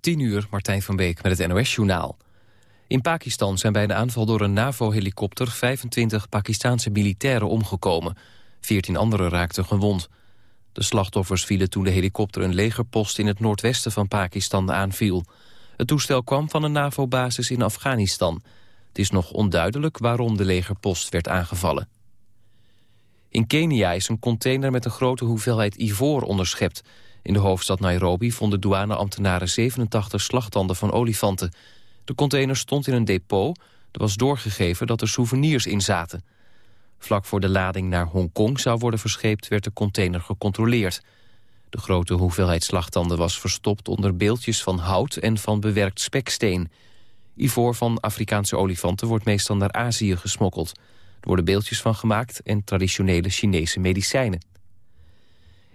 10 uur, Martijn van Beek met het NOS-journaal. In Pakistan zijn bij een aanval door een NAVO-helikopter... 25 Pakistanse militairen omgekomen. 14 anderen raakten gewond. De slachtoffers vielen toen de helikopter een legerpost... in het noordwesten van Pakistan aanviel. Het toestel kwam van een NAVO-basis in Afghanistan. Het is nog onduidelijk waarom de legerpost werd aangevallen. In Kenia is een container met een grote hoeveelheid ivoor onderschept... In de hoofdstad Nairobi vonden douaneambtenaren 87 slagtanden van olifanten. De container stond in een depot. Er was doorgegeven dat er souvenirs in zaten. Vlak voor de lading naar Hongkong zou worden verscheept... werd de container gecontroleerd. De grote hoeveelheid slagtanden was verstopt onder beeldjes van hout... en van bewerkt speksteen. Ivoor van Afrikaanse olifanten wordt meestal naar Azië gesmokkeld. Er worden beeldjes van gemaakt en traditionele Chinese medicijnen.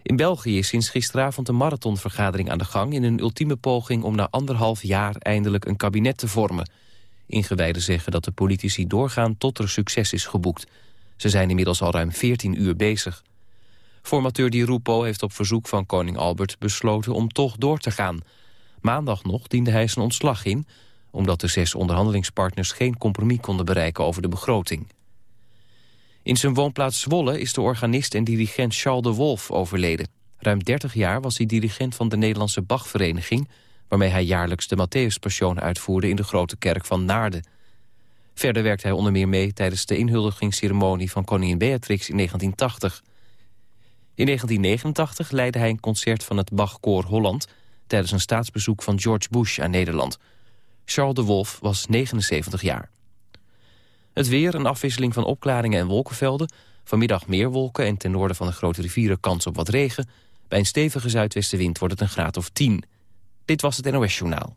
In België is sinds gisteravond een marathonvergadering aan de gang... in een ultieme poging om na anderhalf jaar eindelijk een kabinet te vormen. Ingewijden zeggen dat de politici doorgaan tot er succes is geboekt. Ze zijn inmiddels al ruim 14 uur bezig. Formateur Di Rupo heeft op verzoek van koning Albert besloten om toch door te gaan. Maandag nog diende hij zijn ontslag in... omdat de zes onderhandelingspartners geen compromis konden bereiken over de begroting. In zijn woonplaats Zwolle is de organist en dirigent Charles de Wolf overleden. Ruim 30 jaar was hij dirigent van de Nederlandse Bachvereniging... waarmee hij jaarlijks de Matthäus uitvoerde in de Grote Kerk van Naarden. Verder werkte hij onder meer mee tijdens de inhuldigingsceremonie van koningin Beatrix in 1980. In 1989 leidde hij een concert van het Bachkoor Holland... tijdens een staatsbezoek van George Bush aan Nederland. Charles de Wolf was 79 jaar. Het weer, een afwisseling van opklaringen en wolkenvelden. Vanmiddag meer wolken en ten noorden van de grote rivieren kans op wat regen. Bij een stevige zuidwestenwind wordt het een graad of 10. Dit was het NOS Journaal.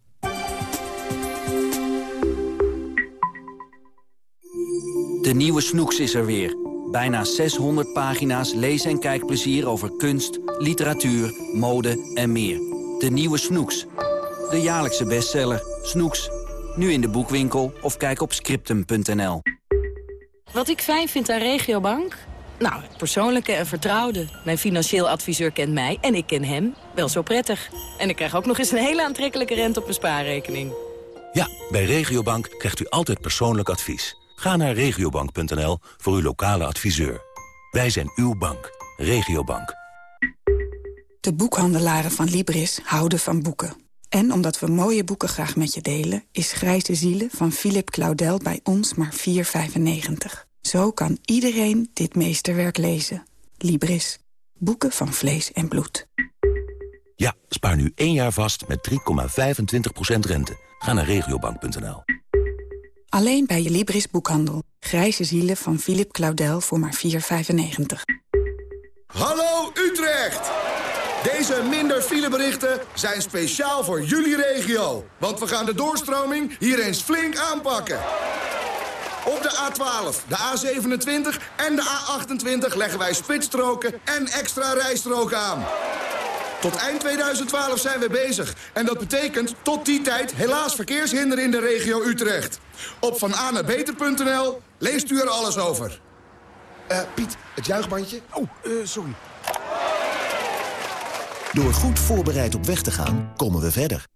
De nieuwe Snoeks is er weer. Bijna 600 pagina's lees- en kijkplezier over kunst, literatuur, mode en meer. De nieuwe Snoeks. De jaarlijkse bestseller. Snoeks nu in de boekwinkel of kijk op scriptum.nl. Wat ik fijn vind aan Regiobank? Nou, het persoonlijke en vertrouwde. Mijn financieel adviseur kent mij en ik ken hem wel zo prettig. En ik krijg ook nog eens een hele aantrekkelijke rente op mijn spaarrekening. Ja, bij Regiobank krijgt u altijd persoonlijk advies. Ga naar regiobank.nl voor uw lokale adviseur. Wij zijn uw bank. Regiobank. De boekhandelaren van Libris houden van boeken. En omdat we mooie boeken graag met je delen... is Grijze Zielen van Philip Claudel bij ons maar 4,95. Zo kan iedereen dit meesterwerk lezen. Libris. Boeken van vlees en bloed. Ja, spaar nu één jaar vast met 3,25% rente. Ga naar regiobank.nl. Alleen bij je Libris boekhandel. Grijze Zielen van Philip Claudel voor maar 4,95. Hallo Utrecht! Deze minder fileberichten zijn speciaal voor jullie regio. Want we gaan de doorstroming hier eens flink aanpakken. Op de A12, de A27 en de A28 leggen wij spitsstroken en extra rijstroken aan. Tot eind 2012 zijn we bezig. En dat betekent tot die tijd helaas verkeershinder in de regio Utrecht. Op vananabeter.nl leest u er alles over. Uh, Piet, het juichbandje. Oh, uh, sorry. Door goed voorbereid op weg te gaan, komen we verder.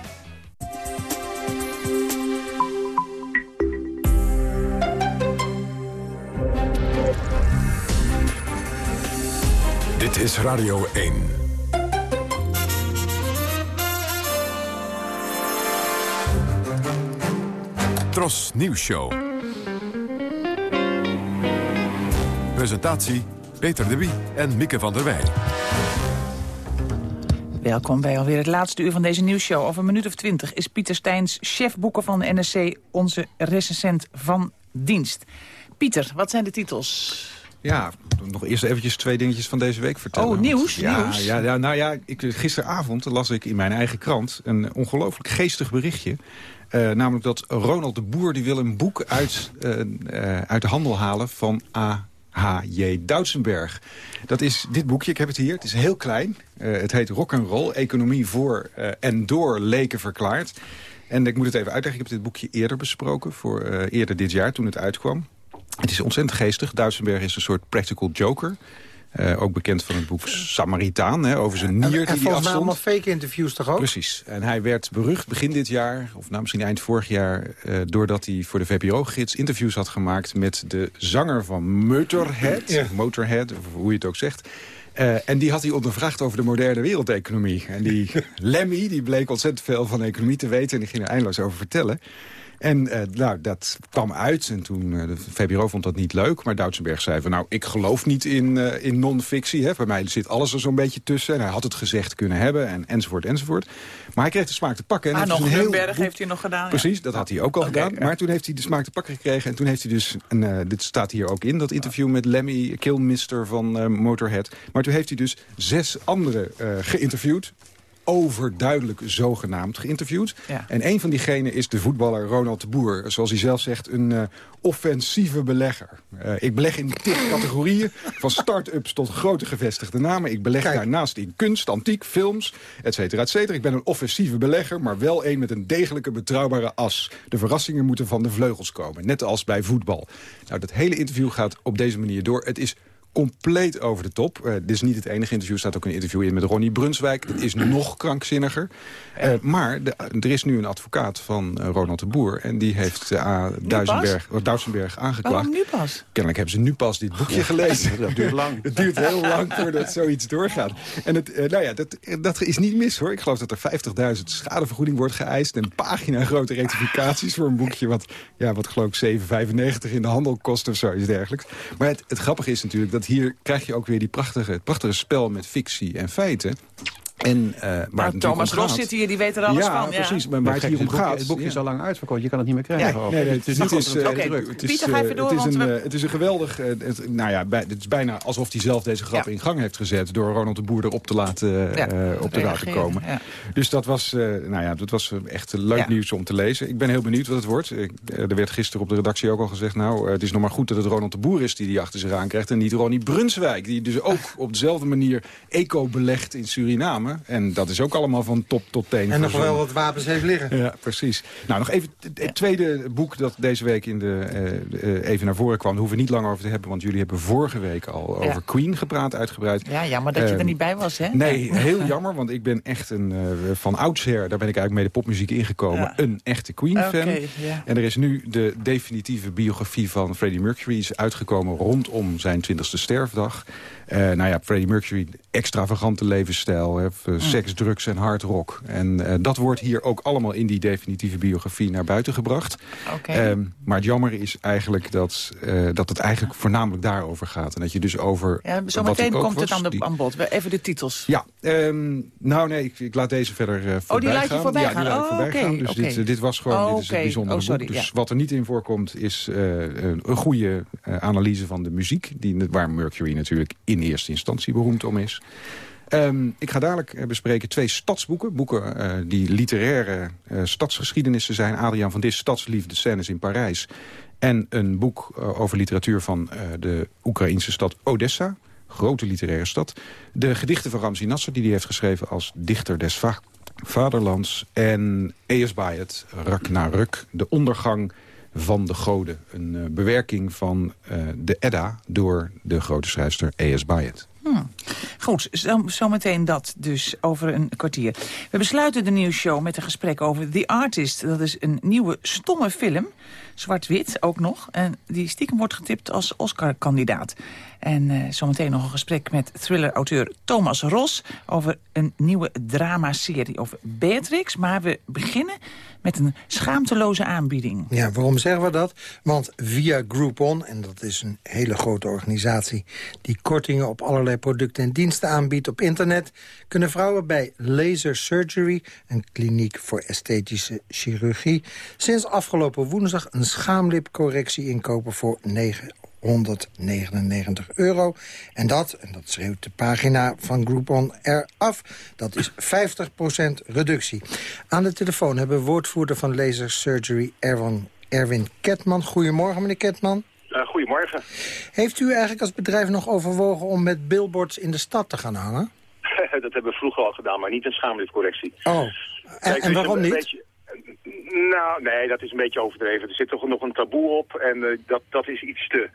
Dit is Radio 1. Tros Nieuws Show. Presentatie Peter de Wie en Mieke van der Wij. Welkom bij alweer het laatste uur van deze nieuwsshow. Over een minuut of twintig is Pieter Steins, chef boeken van de NSC... onze recensent van dienst. Pieter, wat zijn de titels? Ja, nog eerst eventjes twee dingetjes van deze week vertellen. Oh, nieuws, ja, nieuws. Ja, ja, nou ja, ik, gisteravond las ik in mijn eigen krant een ongelooflijk geestig berichtje. Uh, namelijk dat Ronald de Boer die wil een boek uit, uh, uh, uit de handel halen van A.H.J. Doutsenberg. Dat is dit boekje, ik heb het hier. Het is heel klein. het heet Rock and Roll, economie voor en door leken verklaard. En ik moet het even uitleggen, ik heb dit boekje eerder besproken... voor eerder dit jaar, toen het uitkwam. Het is ontzettend geestig. Duitsenberg is een soort practical joker. Uh, ook bekend van het boek Samaritaan, hè, over zijn nier en, die en hij volgens mij afstond. allemaal fake interviews toch ook? Precies. En hij werd berucht begin dit jaar, of nou misschien eind vorig jaar... Uh, doordat hij voor de VPRO-gids interviews had gemaakt... met de zanger van Motorhead, Ja. Motorhead, of hoe je het ook zegt... Uh, en die had hij ondervraagd over de moderne wereldeconomie. En die Lemmy, die bleek ontzettend veel van economie te weten... en die ging er eindeloos over vertellen. En uh, nou, dat kwam uit en toen, uh, de VPRO vond dat niet leuk. Maar Doutsenberg zei van, nou, ik geloof niet in, uh, in non-fictie. Bij mij zit alles er zo'n beetje tussen. En hij had het gezegd kunnen hebben en enzovoort enzovoort. Maar hij kreeg de smaak te pakken. En Ah, nog een heel boek- heeft hij nog gedaan. ja. Precies, dat had hij ook al gedaan. Maar toen heeft hij de smaak te pakken gekregen. En toen heeft hij dus, een, eh, dit staat hier ook in, dat interview met Lemmy Kilmister van eh, Motorhead. Maar toen heeft hij dus zes anderen eh, geïnterviewd. Overduidelijk zogenaamd geïnterviewd. Ja. En een van diegenen is de voetballer Ronald de Boer. Zoals hij zelf zegt, een eh, offensieve belegger. Eh, ik beleg in tig categorieën. Van start-ups tot grote gevestigde namen. Ik beleg Kijk. daarnaast in kunst, antiek, films, et cetera, et cetera. Ik ben een offensieve belegger, maar wel een met een degelijke, betrouwbare as. De verrassingen moeten van de vleugels komen. Net als bij voetbal. Nou, dat hele interview gaat op deze manier door. Het is compleet over de top. Eh, dit is niet het enige interview. Er staat ook een interview in met Ronnie Brunswijk. Het is nog krankzinniger. Eh, maar de- er is nu een advocaat van eh, Ronald de Boer. En die heeft A. Duisenberg, Duisenberg aangeklaagd. Waarom nu pas? Kennelijk hebben ze nu pas dit boekje gelezen. Dat duurt lang. Het duurt heel lang voordat zoiets doorgaat. En het, nou ja, dat, dat is niet mis hoor. Ik geloof dat er 50.000 schadevergoeding wordt geëist. En pagina grote rectificaties voor een boekje... wat, ja, wat geloof ik 7,95 in de handel kost of zo, iets dergelijks. Maar het, het grappige is natuurlijk dat hier krijg je ook weer die prachtige, het prachtige spel met fictie en feiten. En, eh, waar Nou, Thomas om Ros zit hier, die weet er alles ja, van. Ja, precies. Maar waar het hier om gaat... het boekje ja. is al lang uitverkocht. Je kan het niet meer krijgen. Ja, Nee, het is nog is, het- het is, Pieter, ga even door, Het is want een, we- het is een geweldig... eh, het- nou ja, bij, het is bijna alsof hij zelf deze grap Ja. in gang heeft gezet... door Ronald de Boer erop te laten, eh, Ja, op te laten komen. ja. Dus dat was, eh, nou ja, dat was echt leuk Ja. nieuws om te lezen. Ik ben heel benieuwd wat het wordt. Ik, er werd gisteren op de redactie ook al gezegd... nou, het is nog maar goed dat het Ronald de Boer is die die achter zich aankrijgt... en niet Ronnie Brunswijk, die dus ook op dezelfde manier eco belegt in Suriname. En dat is ook allemaal van top tot teen. En nog wel wat wapens heeft liggen. Ja, precies. Nou, nog even het- tweede boek dat deze week in de, eh, eh, even naar voren kwam. Daar hoeven we niet lang over te hebben, want jullie hebben vorige week al Ja. over Queen gepraat, uitgebreid. Ja, jammer dat je er Ehm, niet bij was, hè? Nee, heel jammer, want ik ben echt een, eh, van oudsher, daar ben ik eigenlijk mee de popmuziek ingekomen, Ja. een echte Queen-fan. Oké, ja. En er is nu de definitieve biografie van Freddie Mercury is uitgekomen rondom zijn 20ste sterfdag. Eh, nou ja, Freddie Mercury, extravagante levensstijl, hè, Mm. seks, drugs en hard rock. En eh, dat wordt hier ook allemaal in die definitieve biografie naar buiten gebracht. Oké. Ehm, maar het jammer is eigenlijk dat, eh, dat het eigenlijk voornamelijk daarover gaat. En dat je dus over... Ja, zometeen komt het aan, de, die- aan bod. Even de titels. ja, ehm, nou nee, ik, ik laat deze verder eh voorbij Oh, laat je gaan. voorbij ja, gaan. die laat Oh, voorbij gaan. Dus oké. dit, dit was gewoon Oh, dit is oké. een bijzonder Oh, sorry, boek. Dus ja. wat er niet in voorkomt is een, een goede analyse van de muziek. Die, waar Mercury natuurlijk in eerste instantie beroemd om is. Ehm, ik ga dadelijk eh, bespreken twee stadsboeken. Boeken eh, die literaire eh, stadsgeschiedenissen zijn. Adriaan van Dis, Stadsliefde, Scènes in Parijs. En een boek over literatuur van de Oekraïnse stad Odessa. Grote literaire stad. De gedichten van Ramzi Nasser, die hij heeft geschreven als dichter des va vaderlands. En E.S. Bayet, Ragnarök, de ondergang van de goden. Een eh, bewerking van eh, de Edda door de grote schrijfster E.S. Bayet. Hm. Goed, zo- zometeen dat dus over een kwartier. We besluiten de nieuwsshow met een gesprek over The Artist. Dat is een nieuwe stomme film, zwart-wit ook nog. En die stiekem wordt getipt als Oscar-kandidaat. En eh, zometeen nog een gesprek met thriller-auteur Thomas Ros... over een nieuwe dramaserie over Beatrix. Maar we beginnen met een schaamteloze aanbieding. Ja, waarom zeggen we dat? Want via Groupon, en dat is een hele grote organisatie... die kortingen op allerlei producten en diensten aanbiedt op internet... kunnen vrouwen bij Laser Surgery, een kliniek voor esthetische chirurgie... sinds afgelopen woensdag een schaamlipcorrectie inkopen voor 9 199 euro. En dat, en dat schreeuwt de pagina van Groupon eraf, dat is 50% reductie. Aan de telefoon hebben we woordvoerder van Laser Surgery Erwin, Erwin Ketman. Goedemorgen, meneer Ketman. Uh, goedemorgen. Heeft u eigenlijk als bedrijf nog overwogen om met billboards in de stad te gaan hangen? dat hebben we vroeger al gedaan, maar niet een schaamlidcorrectie. Oh, en, en waarom niet? Nou, nee, dat is een beetje overdreven. Er zit toch nog een taboe op en uh, dat, dat is iets te.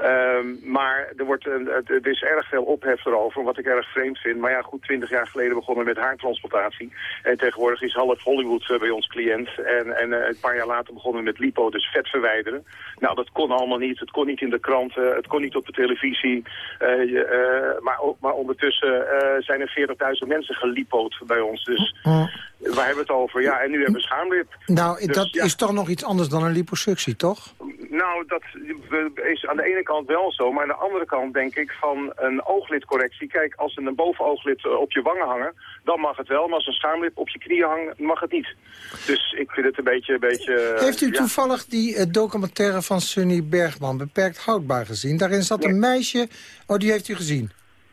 Um, maar er, wordt, uh, er is erg veel ophef erover, wat ik erg vreemd vind. Maar ja, goed, twintig jaar geleden begonnen met haartransplantatie. En tegenwoordig is half Hollywood uh, bij ons cliënt. En, en een paar jaar later begonnen we met lipo, dus vet verwijderen. Nou, dat kon allemaal niet. Het kon niet in de kranten, het kon niet op de televisie. Je, maar, maar ondertussen zijn er 40.000 mensen gelipood bij ons. Dus waar hebben we het over? Ja, en nu hebben we schaamlip. Nou, dus, dat is toch nog iets anders dan een liposuctie, toch? Nou, dat is aan de ene kant wel zo. Maar aan de andere kant denk ik van een ooglidcorrectie. Kijk, als een bovenooglid eh, op je wangen hangen, dan mag het wel. Maar als een schaamlip op je knieën hangt, mag het niet. Dus ik vind het een beetje... Een beetje Heeft u toevallig die uh, documentaire van Sunny Bergman, Beperkt Houdbaar, gezien? Daarin zat een meisje... Oh, die heeft u gezien?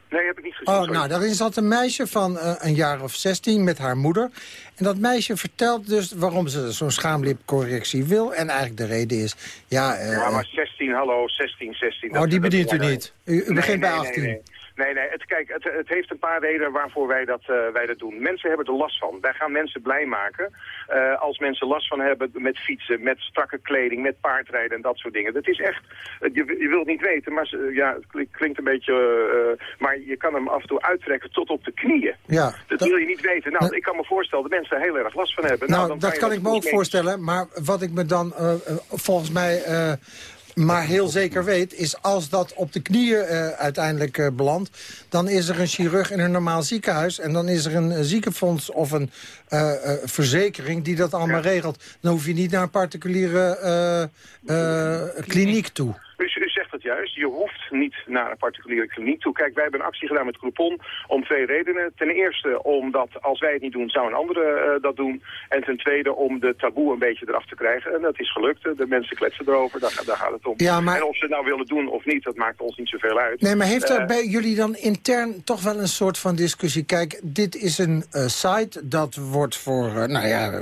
Nee, heb ik niet gezien. Oh, nou, daarin zat een meisje van uh, een jaar of 16 met haar moeder. En dat meisje vertelt dus waarom ze zo'n schaamlipcorrectie wil. En eigenlijk de reden is... Ja, uh, ja maar 16, hallo, 16, 16. Oh, die bedient u niet? U, u nee, begint bij 18? Nee, Nee, nee, het, kijk, het, het heeft een paar redenen waarvoor wij dat, uh, wij dat doen. Mensen hebben er last van. Wij gaan mensen blij maken uh, als mensen last van hebben met fietsen, met strakke kleding, met paardrijden en dat soort dingen. Dat is echt, uh, je, je wilt niet weten, maar ja, het klinkt een beetje, maar je kan hem af en toe uittrekken tot op de knieën. Ja, dat, dat wil je niet weten. Nou, ik kan me voorstellen dat mensen er heel erg last van hebben. Nou, nou dat kan, kan ik me ook voorstellen, maar wat ik me dan volgens mij maar heel zeker weet, is als dat op de knieën uh, uiteindelijk uh, belandt... dan is er een chirurg in een normaal ziekenhuis... en dan is er een, ziekenfonds of een verzekering die dat allemaal ja. regelt. Dan hoef je niet naar een particuliere kliniek toe. U, u, zegt het juist, je hoeft niet naar een particuliere kliniek toe. Kijk, wij hebben een actie gedaan met Groupon om twee redenen. Ten eerste omdat als wij het niet doen, zou een andere uh, dat doen. En ten tweede om de taboe een beetje eraf te krijgen. En dat is gelukt. De mensen kletsen erover, daar, daar gaat het om. Ja, maar... En of ze het nou willen doen of niet, dat maakt ons niet zoveel uit. Nee, maar heeft er uh, bij jullie dan intern toch wel een soort van discussie? Kijk, dit is een uh, site dat wordt voor, nou ja,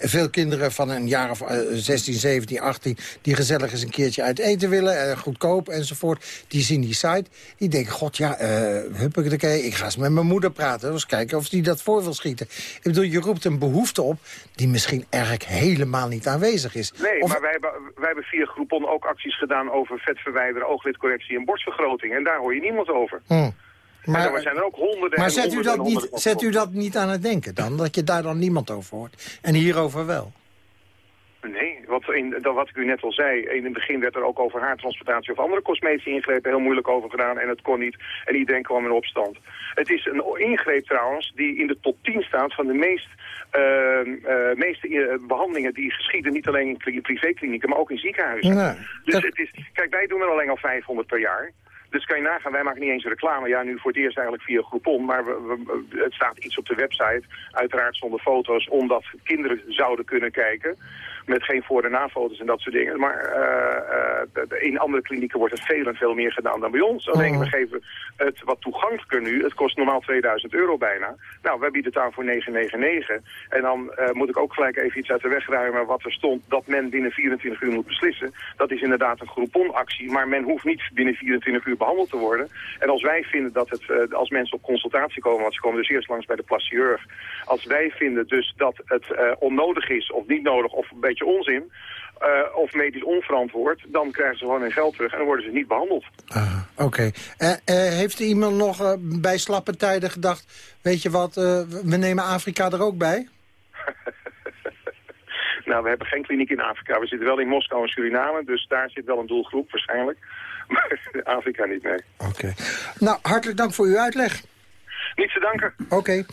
veel kinderen van een jaar of 16, 17, 18... die gezellig eens een keertje uit eten willen, en goedkoop enzovoort. Die zien die site, die denken, god ja, uh, huppakee, ik ga eens met mijn moeder praten. Eens kijken of die dat voor wil schieten. Ik bedoel, je roept een behoefte op die misschien eigenlijk helemaal niet aanwezig is. Nee, of... maar wij hebben, wij hebben via Groupon ook acties gedaan over vet verwijderen, ooglidcorrectie en borstvergroting. En daar hoor je niemand over. Hmm. Maar, er zijn er ook honderden maar zet, honderden u dat niet, zet u dat niet aan het denken dan? Dat je daar dan niemand over hoort? En hierover wel? Nee, wat, in, wat ik u net al zei, in het begin werd er ook over haartransplantatie of andere cosmetische ingrepen heel moeilijk over gedaan en het kon niet. En iedereen kwam in opstand. Het is een ingreep trouwens die in de top 10 staat van de meest, uh, uh, meeste behandelingen die geschieden niet alleen in privéklinieken, maar ook in ziekenhuizen. Ja, dus het is, kijk, wij doen er alleen al 500 per jaar. Dus kan je nagaan, wij maken niet eens reclame. Ja, nu voor het eerst eigenlijk via Groupon. Maar we, we, het staat iets op de website. Uiteraard zonder foto's, omdat kinderen zouden kunnen kijken. Met geen voor- en na-foto's en dat soort dingen. Maar uh, uh, in andere klinieken wordt het veel en veel meer gedaan dan bij ons. Alleen Oh. we geven het wat toegankelijker nu. Het kost normaal 2000 euro bijna. Nou, wij bieden het aan voor 999. En dan uh, moet ik ook gelijk even iets uit de weg ruimen wat er stond. Dat men binnen 24 uur moet beslissen. Dat is inderdaad een Groupon-actie. Maar men hoeft niet binnen 24 uur behandeld te worden. En als wij vinden dat het, als mensen op consultatie komen, want ze komen dus eerst langs bij de plaschirurg. Als wij vinden dus dat het uh, onnodig is of niet nodig of een beetje onzin, uh, of medisch onverantwoord, dan krijgen ze gewoon hun geld terug en dan worden ze niet behandeld. Ah, Oké. Okay. heeft er iemand nog bij slappe tijden gedacht, weet je wat, we nemen Afrika er ook bij? nou, we hebben geen kliniek in Afrika. We zitten wel in Moskou en Suriname, dus daar zit wel een doelgroep waarschijnlijk. Maar Afrika niet, nee. Oké. Okay. Nou, hartelijk dank voor uw uitleg. Niet te danken. Oké. Okay.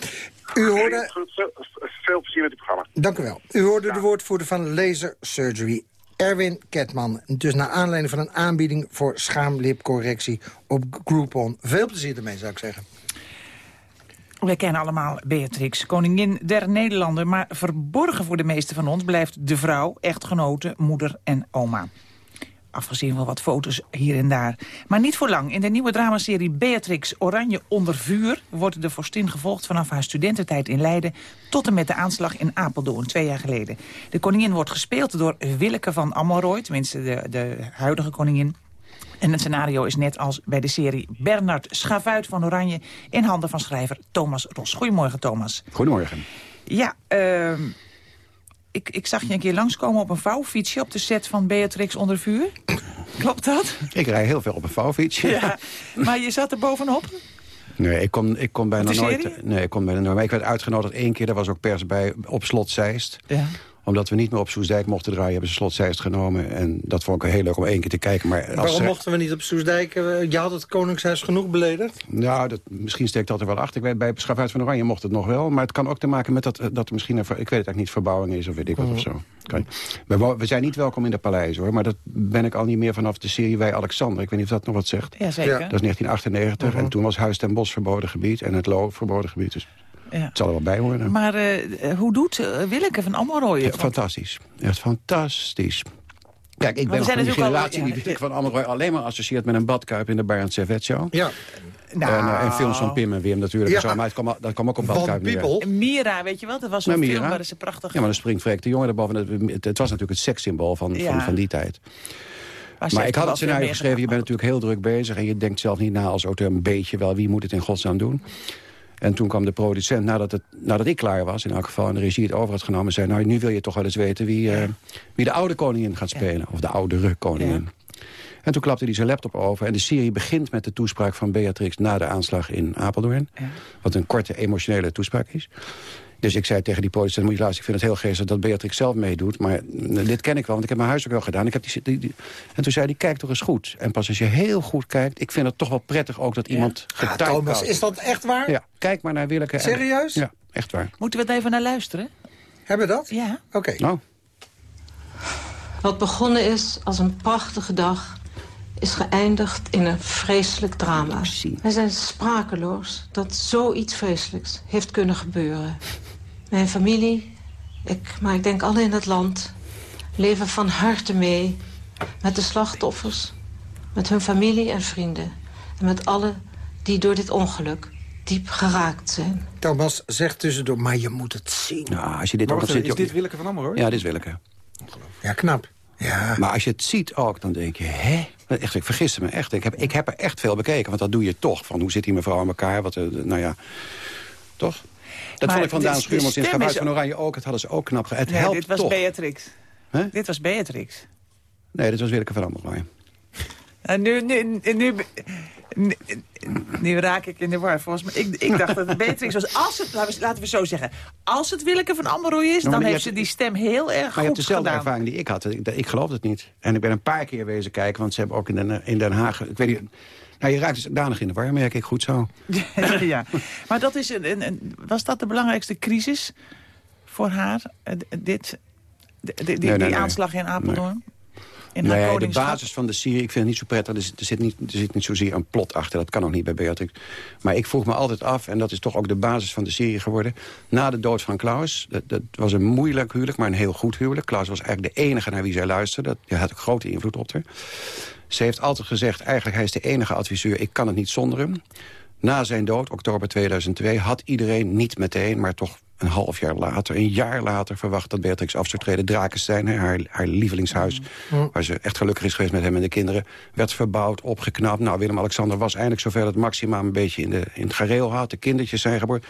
U hoorde... Veel, veel plezier met het programma. Dank u wel. U hoorde ja. de woordvoerder van Laser Surgery, Erwin Ketman. Dus naar aanleiding van een aanbieding voor schaamlipcorrectie op Groupon. Veel plezier ermee, zou ik zeggen. We kennen allemaal Beatrix, koningin der Nederlanden... maar verborgen voor de meeste van ons blijft de vrouw, echtgenote, moeder en oma. Afgezien van wat foto's hier en daar. Maar niet voor lang. In de nieuwe dramaserie Beatrix Oranje onder vuur... wordt de vorstin gevolgd vanaf haar studententijd in Leiden... tot en met de aanslag in Apeldoorn, twee jaar geleden. De koningin wordt gespeeld door Willeke van Amelrooy... tenminste de, de huidige koningin. En het scenario is net als bij de serie Bernard Schavuit van Oranje... in handen van schrijver Thomas Ros. Goedemorgen, Thomas. Goedemorgen. Ja, uh, ik, ik zag je een keer langskomen op een vouwfietsje... op de set van Beatrix onder vuur. Klopt dat? Ik rij heel veel op een vouwfietsje. Ja, maar je zat er bovenop? Nee, ik kom, ik kom bijna nooit. Nee, ik kom bijna nooit. Maar ik werd uitgenodigd één keer, daar was ook pers bij, op slot Zeist. Ja omdat we niet meer op Soesdijk mochten draaien... hebben ze Slot Zeist genomen. En dat vond ik heel leuk om één keer te kijken. Maar Waarom mochten we niet op Soesdijk? Je had het Koningshuis genoeg beledigd? Nou, dat, misschien steekt dat er wel achter. Ik weet, bij Schafuit van Oranje mocht het nog wel. Maar het kan ook te maken met dat, dat er misschien... Een, ik weet het eigenlijk niet, verbouwing is of weet ik wat of mhm. zo. We, we, zijn niet welkom in de paleis, hoor. Maar dat ben ik al niet meer vanaf de serie Wij Alexander. Ik weet niet of dat nog wat zegt. Ja, zeker. Dat is 1998. En mhm. toen was Huis ten Bos verboden gebied. En het Loo verboden gebied. Dus ja. Het zal er wel bij horen. Maar uh, hoe doet uh, Willeke van Ammeroy het? Ja, fantastisch. Echt fantastisch. Kijk, ik ben van die generatie die van Ammeroy alleen maar associeert met een badkuip in de Barend Servet Show. Ja. Nou, en, uh, en, films van Pim en Wim natuurlijk. Ja. Zo, maar het kwam, dat kwam ook op badkuip neer. Mira, weet je wel? Dat was een nou, film waar ze prachtig... Ja, maar dan springt Freek de Jonge erboven. Het, het, was natuurlijk het sekssymbool van, van, van die tijd. Maar, maar ik had het scenario geschreven, je bent natuurlijk heel druk bezig... en je denkt zelf niet na als auteur een beetje wel... wie moet het in godsnaam doen. En toen kwam de producent, nadat, het, nadat ik klaar was... in elk geval, en de regie het over had genomen... zei, nou, nu wil je toch wel eens weten wie, uh, wie de oude koningin gaat spelen. Of de oudere koningin. En toen klapte hij zijn laptop over. En de serie begint met de toespraak van Beatrix... na de aanslag in Apeldoorn. Wat een korte, emotionele toespraak is. Dus ik zei tegen die producent, moet je luisteren, ik vind het heel geestig dat Beatrix zelf meedoet. Maar eh, dit ken ik wel, want ik heb mijn huiswerk wel gedaan. Ik heb die, die, En toen zei hij, kijk toch eens goed. En pas als je heel goed kijkt, ik vind het toch wel prettig ook dat iemand ja. Thomas, is dat echt waar? Ja, kijk maar naar Willeke. Serieus? Ja, echt waar. Moeten we het even naar luisteren? Hebben we dat? Ja. Oké. Nou. Wat begonnen is als een prachtige dag is geëindigd in een vreselijk drama. Wij zijn sprakeloos dat zoiets vreselijks heeft kunnen gebeuren. Mijn familie, ik, maar ik denk alle in het land... leven van harte mee met de slachtoffers... met hun familie en vrienden... en met alle die door dit ongeluk diep geraakt zijn. Thomas zegt tussendoor, maar je moet het zien. Ja, als je dit ook, is dit Willeke van Ammer, hoor? Ja, dit is Willeke. Ja, knap. Ja. Maar als je het ziet ook, dan denk je, hè? Echt, ik vergiste me echt. Ik heb, ik heb er echt veel bekeken, want dat doe je toch. Van hoe zit die mevrouw in elkaar? Wat, eh, nou ja, toch? Dat maar vond ik van Daan Schuurmans in Schavuit van Oranje ook. Het hadden ze ook knap Het helpt dit was toch. Beatrix. Dit was Beatrix. Nee, dit was Willeke van. En nu, nu, nu, nu, nu, raak ik in de war. Volgens mij, ik, ik dacht dat het Beatrix was. Als het, laten we zo zeggen. Als het Willeke van Ammerooy is, dan heeft ze die stem heel erg goed Maar je hebt dezelfde ervaring die ik had. Ik, ik geloof het niet. En ik ben een paar keer wezen kijken. Want ze hebben ook in Den, in Den Haag... Ik weet niet, nou, je raakt dus danig in de war, merk ik goed zo. ja, maar dat is een, een, was dat de belangrijkste crisis voor haar? Eh, dit, die, die, aanslag in Apeldoorn? In nee, de basis van de serie, ik vind het niet zo prettig. Er zit, niet, er zit niet zozeer een plot achter. Dat kan ook niet bij Beatrix. Maar ik vroeg me altijd af, en dat is toch ook de basis van de serie geworden... na de dood van Klaus, dat, dat was een moeilijk huwelijk, maar een heel goed huwelijk. Klaus was eigenlijk de enige naar wie zij luisterde. Dat had ook grote invloed op haar. Ze heeft altijd gezegd, eigenlijk hij is de enige adviseur... ik kan het niet zonder hem. Na zijn dood, oktober 2002, had iedereen niet meteen... maar toch een half jaar later, een jaar later... verwacht dat Beatrix af zou treden. Drakenstein, haar, haar lievelingshuis... Mm. waar ze echt gelukkig is geweest met hem en de kinderen... werd verbouwd, opgeknapt. Nou, Willem-Alexander was eindelijk zover dat Maxima... een beetje in, de, in het gareel had. De kindertjes zijn geboren.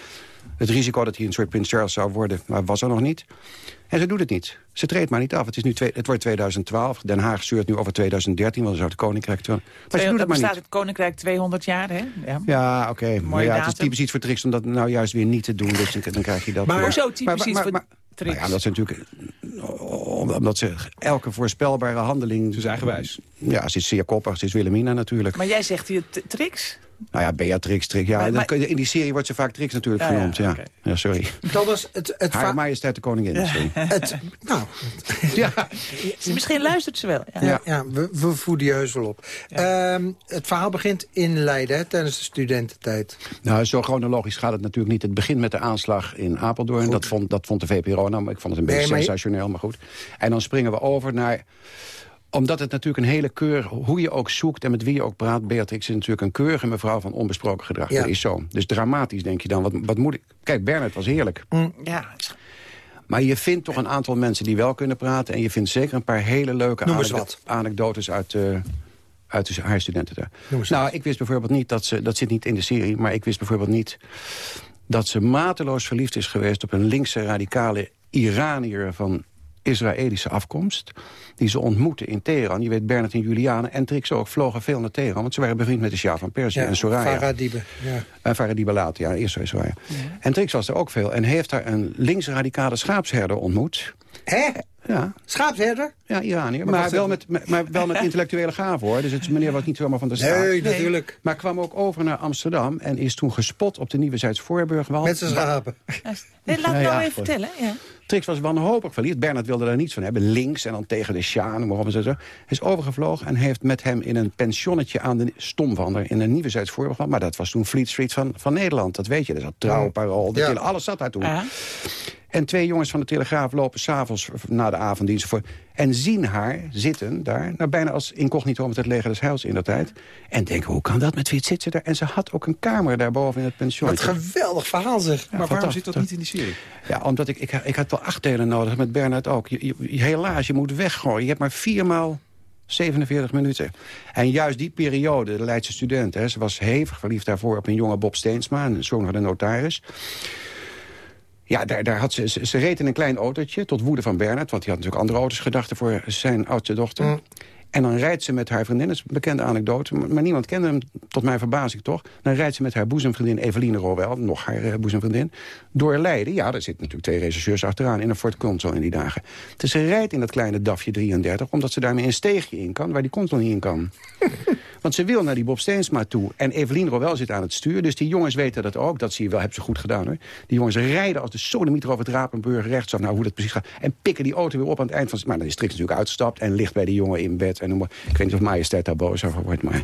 Het risico dat hij een soort Prins Charles zou worden, maar was er nog niet. En ze doet het niet. Ze treedt maar niet af. Het, is nu twee, het wordt 2012. Den Haag stuurt nu over 2013, want dan zou het Koninkrijk... Maar ze doet het maar niet. het Koninkrijk 200 jaar, hè? Ja, ja oké. Maar ja, het is typisch iets voor Trix om dat nou juist weer niet te doen. Dus dan, dan krijg je dat... Maar zo typisch iets voor Trix? Nou ja, dat is natuurlijk... Omdat ze elke voorspelbare handeling... Dus eigenwijs. Ja, ze is zeer koppig. Ze is Wilhelmina natuurlijk. Maar jij zegt hier Trix? Nou ja, Beatrix, Trix. Ja, maar, in die serie wordt ze vaak Trix natuurlijk genoemd. Ja, ja. sorry. Dat was het, het Haar majesteit de koningin. Het, nou, ja. Misschien luistert ze wel. Ja, ja, we, we voeden je heus wel op. Um, het verhaal begint in Leiden hè, tijdens de studententijd. Nou, zo chronologisch gaat het natuurlijk niet. Het begint met de aanslag in Apeldoorn. Dat vond, dat vond de VPRO nou, maar ik vond het een beetje sensationeel, maar goed. En dan springen we over naar omdat het natuurlijk een hele keur, hoe je ook zoekt en met wie je ook praat... Beatrix is natuurlijk een keurige mevrouw van onbesproken gedrag. Ja. Dat is zo. Dus dramatisch denk je dan. Wat, wat moet ik... Kijk, Bernard was heerlijk. Ja, Maar je vindt toch een aantal mensen die wel kunnen praten... en je vindt zeker een paar hele leuke anekdotes uit, eh, uit de, haar studenten daar. Nou, ik wist bijvoorbeeld niet dat ze... dat zit niet in de serie, maar ik wist bijvoorbeeld niet... dat ze mateloos verliefd is geweest op een linkse radicale Iranier... van Israëlische afkomst, die ze ontmoette in Teheran. Je weet, Bernard en Juliane en Trix ook vlogen veel naar Teheran... want ze waren bevriend met de Shah van Perzië en Soraya. Farah Diebe, ja. En Faradiba later, ja, eerst Soraya. En Trix was er ook veel. En heeft daar een linksradicale schaapsherder ontmoet. Hè? Ja. Schaapsherder? Ja, Iraniër. Maar Maar, wel met, maar wel met intellectuele gaven, hoor. Dus het meneer was niet zomaar van de Nee, straat. Nee. natuurlijk. Maar kwam ook over naar Amsterdam... en is toen gespot op de Nieuwe Voorburgwal. Met zijn schapen. Nee, laat me Nou nou ja, even goed. vertellen. Ja. Trix was wanhopig verliefd. Bernard wilde daar niets van hebben. Links en dan tegen de Sjaan, en zo. Hij is overgevlogen en heeft met hem in een pensionnetje aan de Stomvander... in een Nieuwe Zuidsvoorburgwal. Maar dat was toen Fleet Street van, van Nederland. Dat weet je. Dat zat trouw, parool. Dat Ja. hele- alles zat daar toen. Ja. En twee jongens van de Telegraaf lopen s'avonds na de avonddienst voor... en zien haar zitten daar, nou, bijna als incognito met het leger des Heils in dat tijd. En denken, hoe kan dat met wie zit ze daar? En ze had ook een kamer daarboven in het pension. Wat geweldig verhaal zeg. Maar waarom zit dat niet in die serie? Ja, omdat ik, ik, ik had wel acht delen nodig, met Bernard ook. Je, je- helaas, je moet weggooien. Je hebt maar viermaal 47 minuten. En juist die periode, de Leidse student... Hè, ze was hevig verliefd daarvoor op een jonge Bob Steensma... een zoon van de notaris. Ja, daar, daar had ze, ze, reed in een klein autootje tot woede van Bernard... want die had natuurlijk andere auto's gedachten voor zijn oudste dochter. En dan rijdt ze met haar vriendin, dat is een bekende anekdote... maar, niemand kende hem, tot mijn verbazing toch... dan rijdt ze met haar boezemvriendin Eveline Rowel... nog haar eh, boezemvriendin, door Leiden. Ja, daar zitten natuurlijk twee rechercheurs achteraan... in een Ford Consul in die dagen. Dus ze rijdt in dat kleine DAFje 33... omdat ze daarmee een steegje in kan, waar die Consul niet in kan. Want ze wil naar die Bob Steensma toe. En Evelien Rowel zit aan het stuur. Dus die jongens weten dat ook. Dat zie je wel, hebben ze goed gedaan hoor. Die jongens rijden als de sodemieter over het Rapenburg rechtsaf. Nou, hoe dat precies gaat. En pikken die auto weer op aan het eind van... Maar dan is Trix natuurlijk uitgestapt en ligt bij die jongen in bed. En noem maar, ik weet niet of majesteit daar boos over wordt, maar...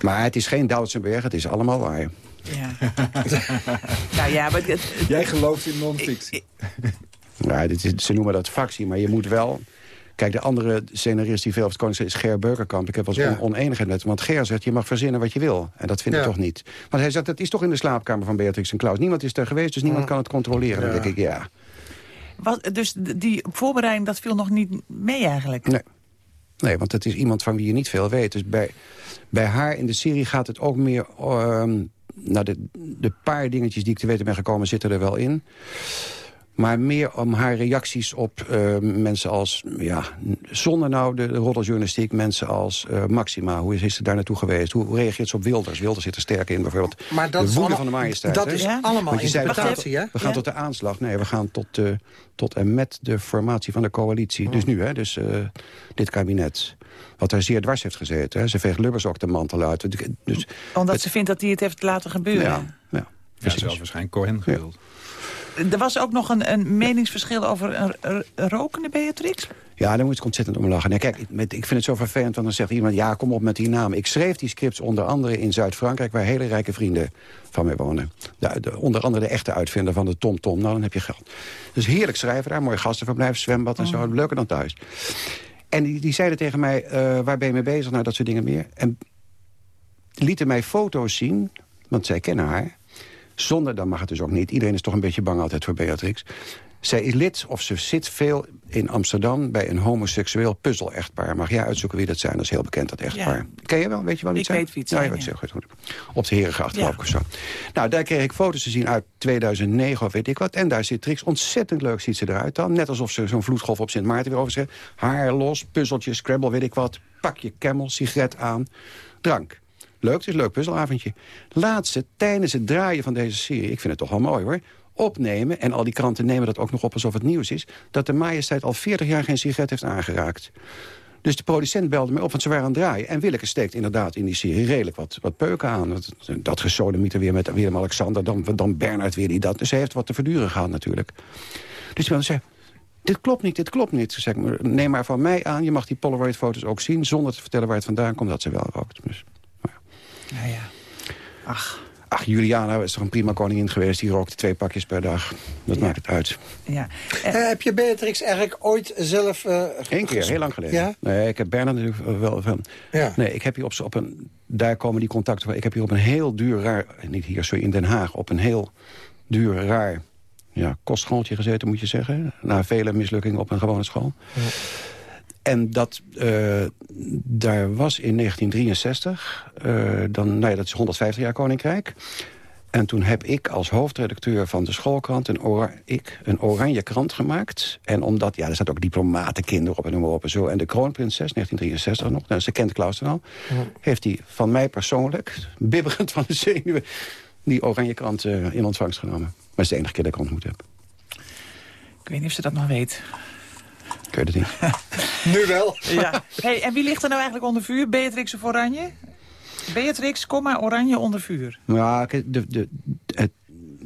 Maar het is geen Doutsenberg, het is allemaal waar. Ja. nou ja, maar... het- Jij gelooft in non-fictie. Ja, dit is, ze noemen dat factie, maar je moet wel... Kijk, de andere scenarist die veel op het koning is Ger Beukenkamp. Ik heb wel eens Ja. on- oneenigheid met hem. Want Ger zegt, je mag verzinnen wat je wil. En dat vind ik toch niet. Want hij zegt, het is toch in de slaapkamer van Beatrix en Klaus. Niemand is er geweest, dus niemand kan het controleren. Dan denk ik, ja. Wat, dus die voorbereiding, dat viel nog niet mee eigenlijk? Nee. Nee, want het is iemand van wie je niet veel weet. Dus bij, bij haar in de serie gaat het ook meer... ehm, nou, de paar dingetjes die ik te weten ben gekomen zitten er wel in. Maar meer om haar reacties op eh, mensen als... Ja, zonder nou de, de roddeljournalistiek, mensen als eh, Maxima. Hoe is, is ze daar naartoe geweest? Hoe, reageert ze op Wilders? Wilders zit er sterk in, bijvoorbeeld. Maar dat de is woede allemaal- van de majesteit. dat is allemaal Want je zei, we gaan, interpretatie, hè? we gaan Ja. tot de aanslag. Nee, we gaan tot, eh, tot en met de formatie van de coalitie. Dus nu, hè, dus eh, dit kabinet. Wat daar zeer dwars heeft gezeten. Hè. Ze veegt Lubbers ook de mantel uit. Dus, Omdat het- ze vindt dat hij het heeft laten gebeuren. ja, ja, Ja, precies. zelfs waarschijnlijk Cohen gewild. Er was ook nog een, een meningsverschil over een, rokende Beatrix. Ja, daar moet ik ontzettend om lachen. Nee, kijk, ik, met- ik vind het zo vervelend, want dan zegt iemand... ja, kom op met die namen. Ik schreef die scripts onder andere in Zuid-Frankrijk... waar hele rijke vrienden van mij wonen. De, de- onder andere de echte uitvinder van de TomTom. Tom. Nou, dan heb je geld. Dus heerlijk schrijven daar, mooi gastenverblijf, zwembad en zo. Leuker dan thuis. En die, die zeiden tegen mij, eh, waar ben je mee bezig? Nou, dat soort dingen meer. En lieten mij foto's zien, want zij kennen haar... Zonder, dan mag het dus ook niet. Iedereen is toch een beetje bang altijd voor Beatrix. Zij is lid, of ze zit veel in Amsterdam... bij een homoseksueel puzzel-echtpaar. Mag jij uitzoeken wie dat zijn? Dat is heel bekend, dat echtpaar. Ken je wel? Weet je wel wie Ik het zijn? weet wie het zijn, ja. heel goed. Op de Herengracht, geloof ik, of zo. Nou, daar kreeg ik foto's te zien uit 2009 of weet ik wat. En daar zit Trix. Ontzettend leuk ziet ze eruit dan. Net alsof ze zo'n vloedgolf op Sint Maarten weer over. Haar los, puzzeltjes, scrabble, weet ik wat. Pak je camel, sigaret aan, drank. Leuk, het is een leuk puzzelavondje. Laatste, tijdens het draaien van deze serie, ik vind het toch wel mooi hoor... opnemen, en al die kranten nemen dat ook nog op alsof het nieuws is... dat de majesteit al 40 jaar geen sigaret heeft aangeraakt. Dus de producent belde me op, want ze waren aan het draaien. En Willeke steekt inderdaad in die serie redelijk wat, wat peuken aan. Dat, dat gesodemieter weer met Willem-Alexander, dan, dan Bernard weer die dat. Dus hij heeft wat te verduren gehad natuurlijk. Dus man zei, dit klopt niet, dit klopt niet. Zeg neem maar van mij aan, je mag die Polaroid-foto's ook zien... zonder te vertellen waar het vandaan komt, dat ze wel rookt. Dus, Nou ja. Ach. Ach, Juliana is toch een prima koningin geweest. Die rookte twee pakjes per dag. Dat maakt het uit. Ja. Eh, heb je Beatrix eigenlijk ooit zelf... Uh, Eén keer, heel lang geleden. Ja? Nee, ik heb Bernard natuurlijk wel van... Ja. Nee, ik heb hier op, op een... Daar komen die contacten Ik heb hier op een heel duur, raar... Niet hier, sorry, in Den Haag. Op een heel duur, raar... Ja, kostschooltje gezeten, moet je zeggen. Na vele mislukkingen op een gewone school. Ja. En dat, uh, daar was in 1963, uh, dan, nou ja, dat is 150 jaar Koninkrijk. En toen heb ik als hoofdredacteur van de schoolkrant een, ora ik, een oranje krant gemaakt. En omdat, ja, er zaten ook diplomatenkinderen op en noem maar op en zo. En de kroonprinses, 1963 nog, nou, ze kent Klaus dan al... Ja. heeft hij van mij persoonlijk, bibberend van de zenuwen... die oranje krant uh, in ontvangst genomen. Maar dat is de enige keer dat ik ontmoet heb. Ik weet niet of ze dat nog weet. Ik weet het niet. nu wel. ja. Hey, en wie ligt er nou eigenlijk onder vuur? Beatrix of Oranje? Beatrix, komma, Oranje onder vuur. Ja, de, de, het,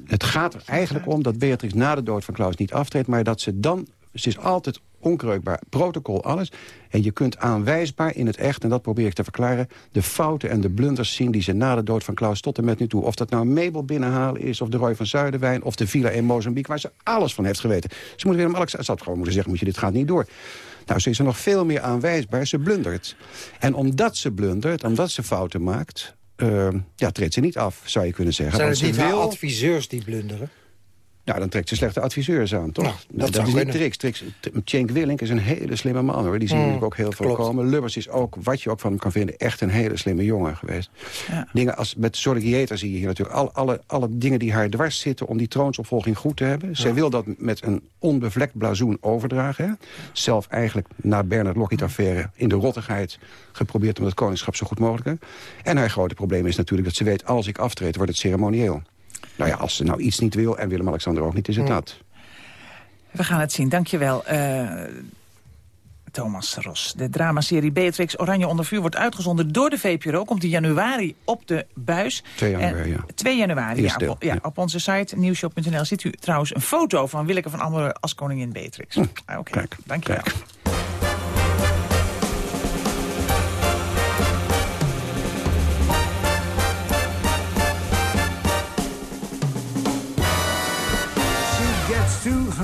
het gaat er eigenlijk om dat Beatrix na de dood van Klaus niet aftreedt... maar dat ze dan... Ze is altijd onkreukbaar, protocol, alles. En je kunt aanwijsbaar in het echt, en dat probeer ik te verklaren... de fouten en de blunders zien die ze na de dood van Klaus tot en met nu toe... of dat nou Mabel binnenhalen is, of de Roy van Zuiderwijn... of de villa in Mozambique, waar ze alles van heeft geweten. Ze moet Willem-Alexander gewoon moeten zeggen... moet je, dit gaat niet door. Nou, ze is er nog veel meer aanwijsbaar. Ze blundert. En omdat ze blundert, omdat ze fouten maakt... Uh, ja, treedt ze niet af, zou je kunnen zeggen. Zijn het niet wil... adviseurs die blunderen? Nou, dan trekt ze slechte adviseurs aan, toch? Nou, dat dat zou is niet. Trix. Trix. Cenk Willink is een hele slimme man, hoor. Die zien Mm, natuurlijk ook heel veel klopt. komen. Lubbers is ook, wat je ook van hem kan vinden, echt een hele slimme jongen geweest. Ja. Dingen als, met Sorgieta zie je hier natuurlijk al, alle, alle dingen die haar dwars zitten... om die troonsopvolging goed te hebben. Zij wil dat met een onbevlekt blazoen overdragen. Hè. Zelf eigenlijk na Bernard Lockheed-affaire in de rottigheid... geprobeerd om het koningschap zo goed mogelijk te hebben. En haar grote probleem is natuurlijk dat ze weet... als ik aftreed, wordt het ceremonieel. Nou ja, als ze nou iets niet wil en Willem-Alexander ook niet, is het dat. We gaan het zien, dankjewel. Uh, Thomas Ros. De dramaserie Beatrix Oranje onder vuur wordt uitgezonden door de VPRO. Komt in januari op de buis. 2 januari, ja. 2 januari, ja, op, ja, ja. Op onze site nieuwshop.nl ziet u trouwens een foto van Willeke van Ammeren als koningin Beatrix. Ah, Oké, Kijk, dankjewel. kijk.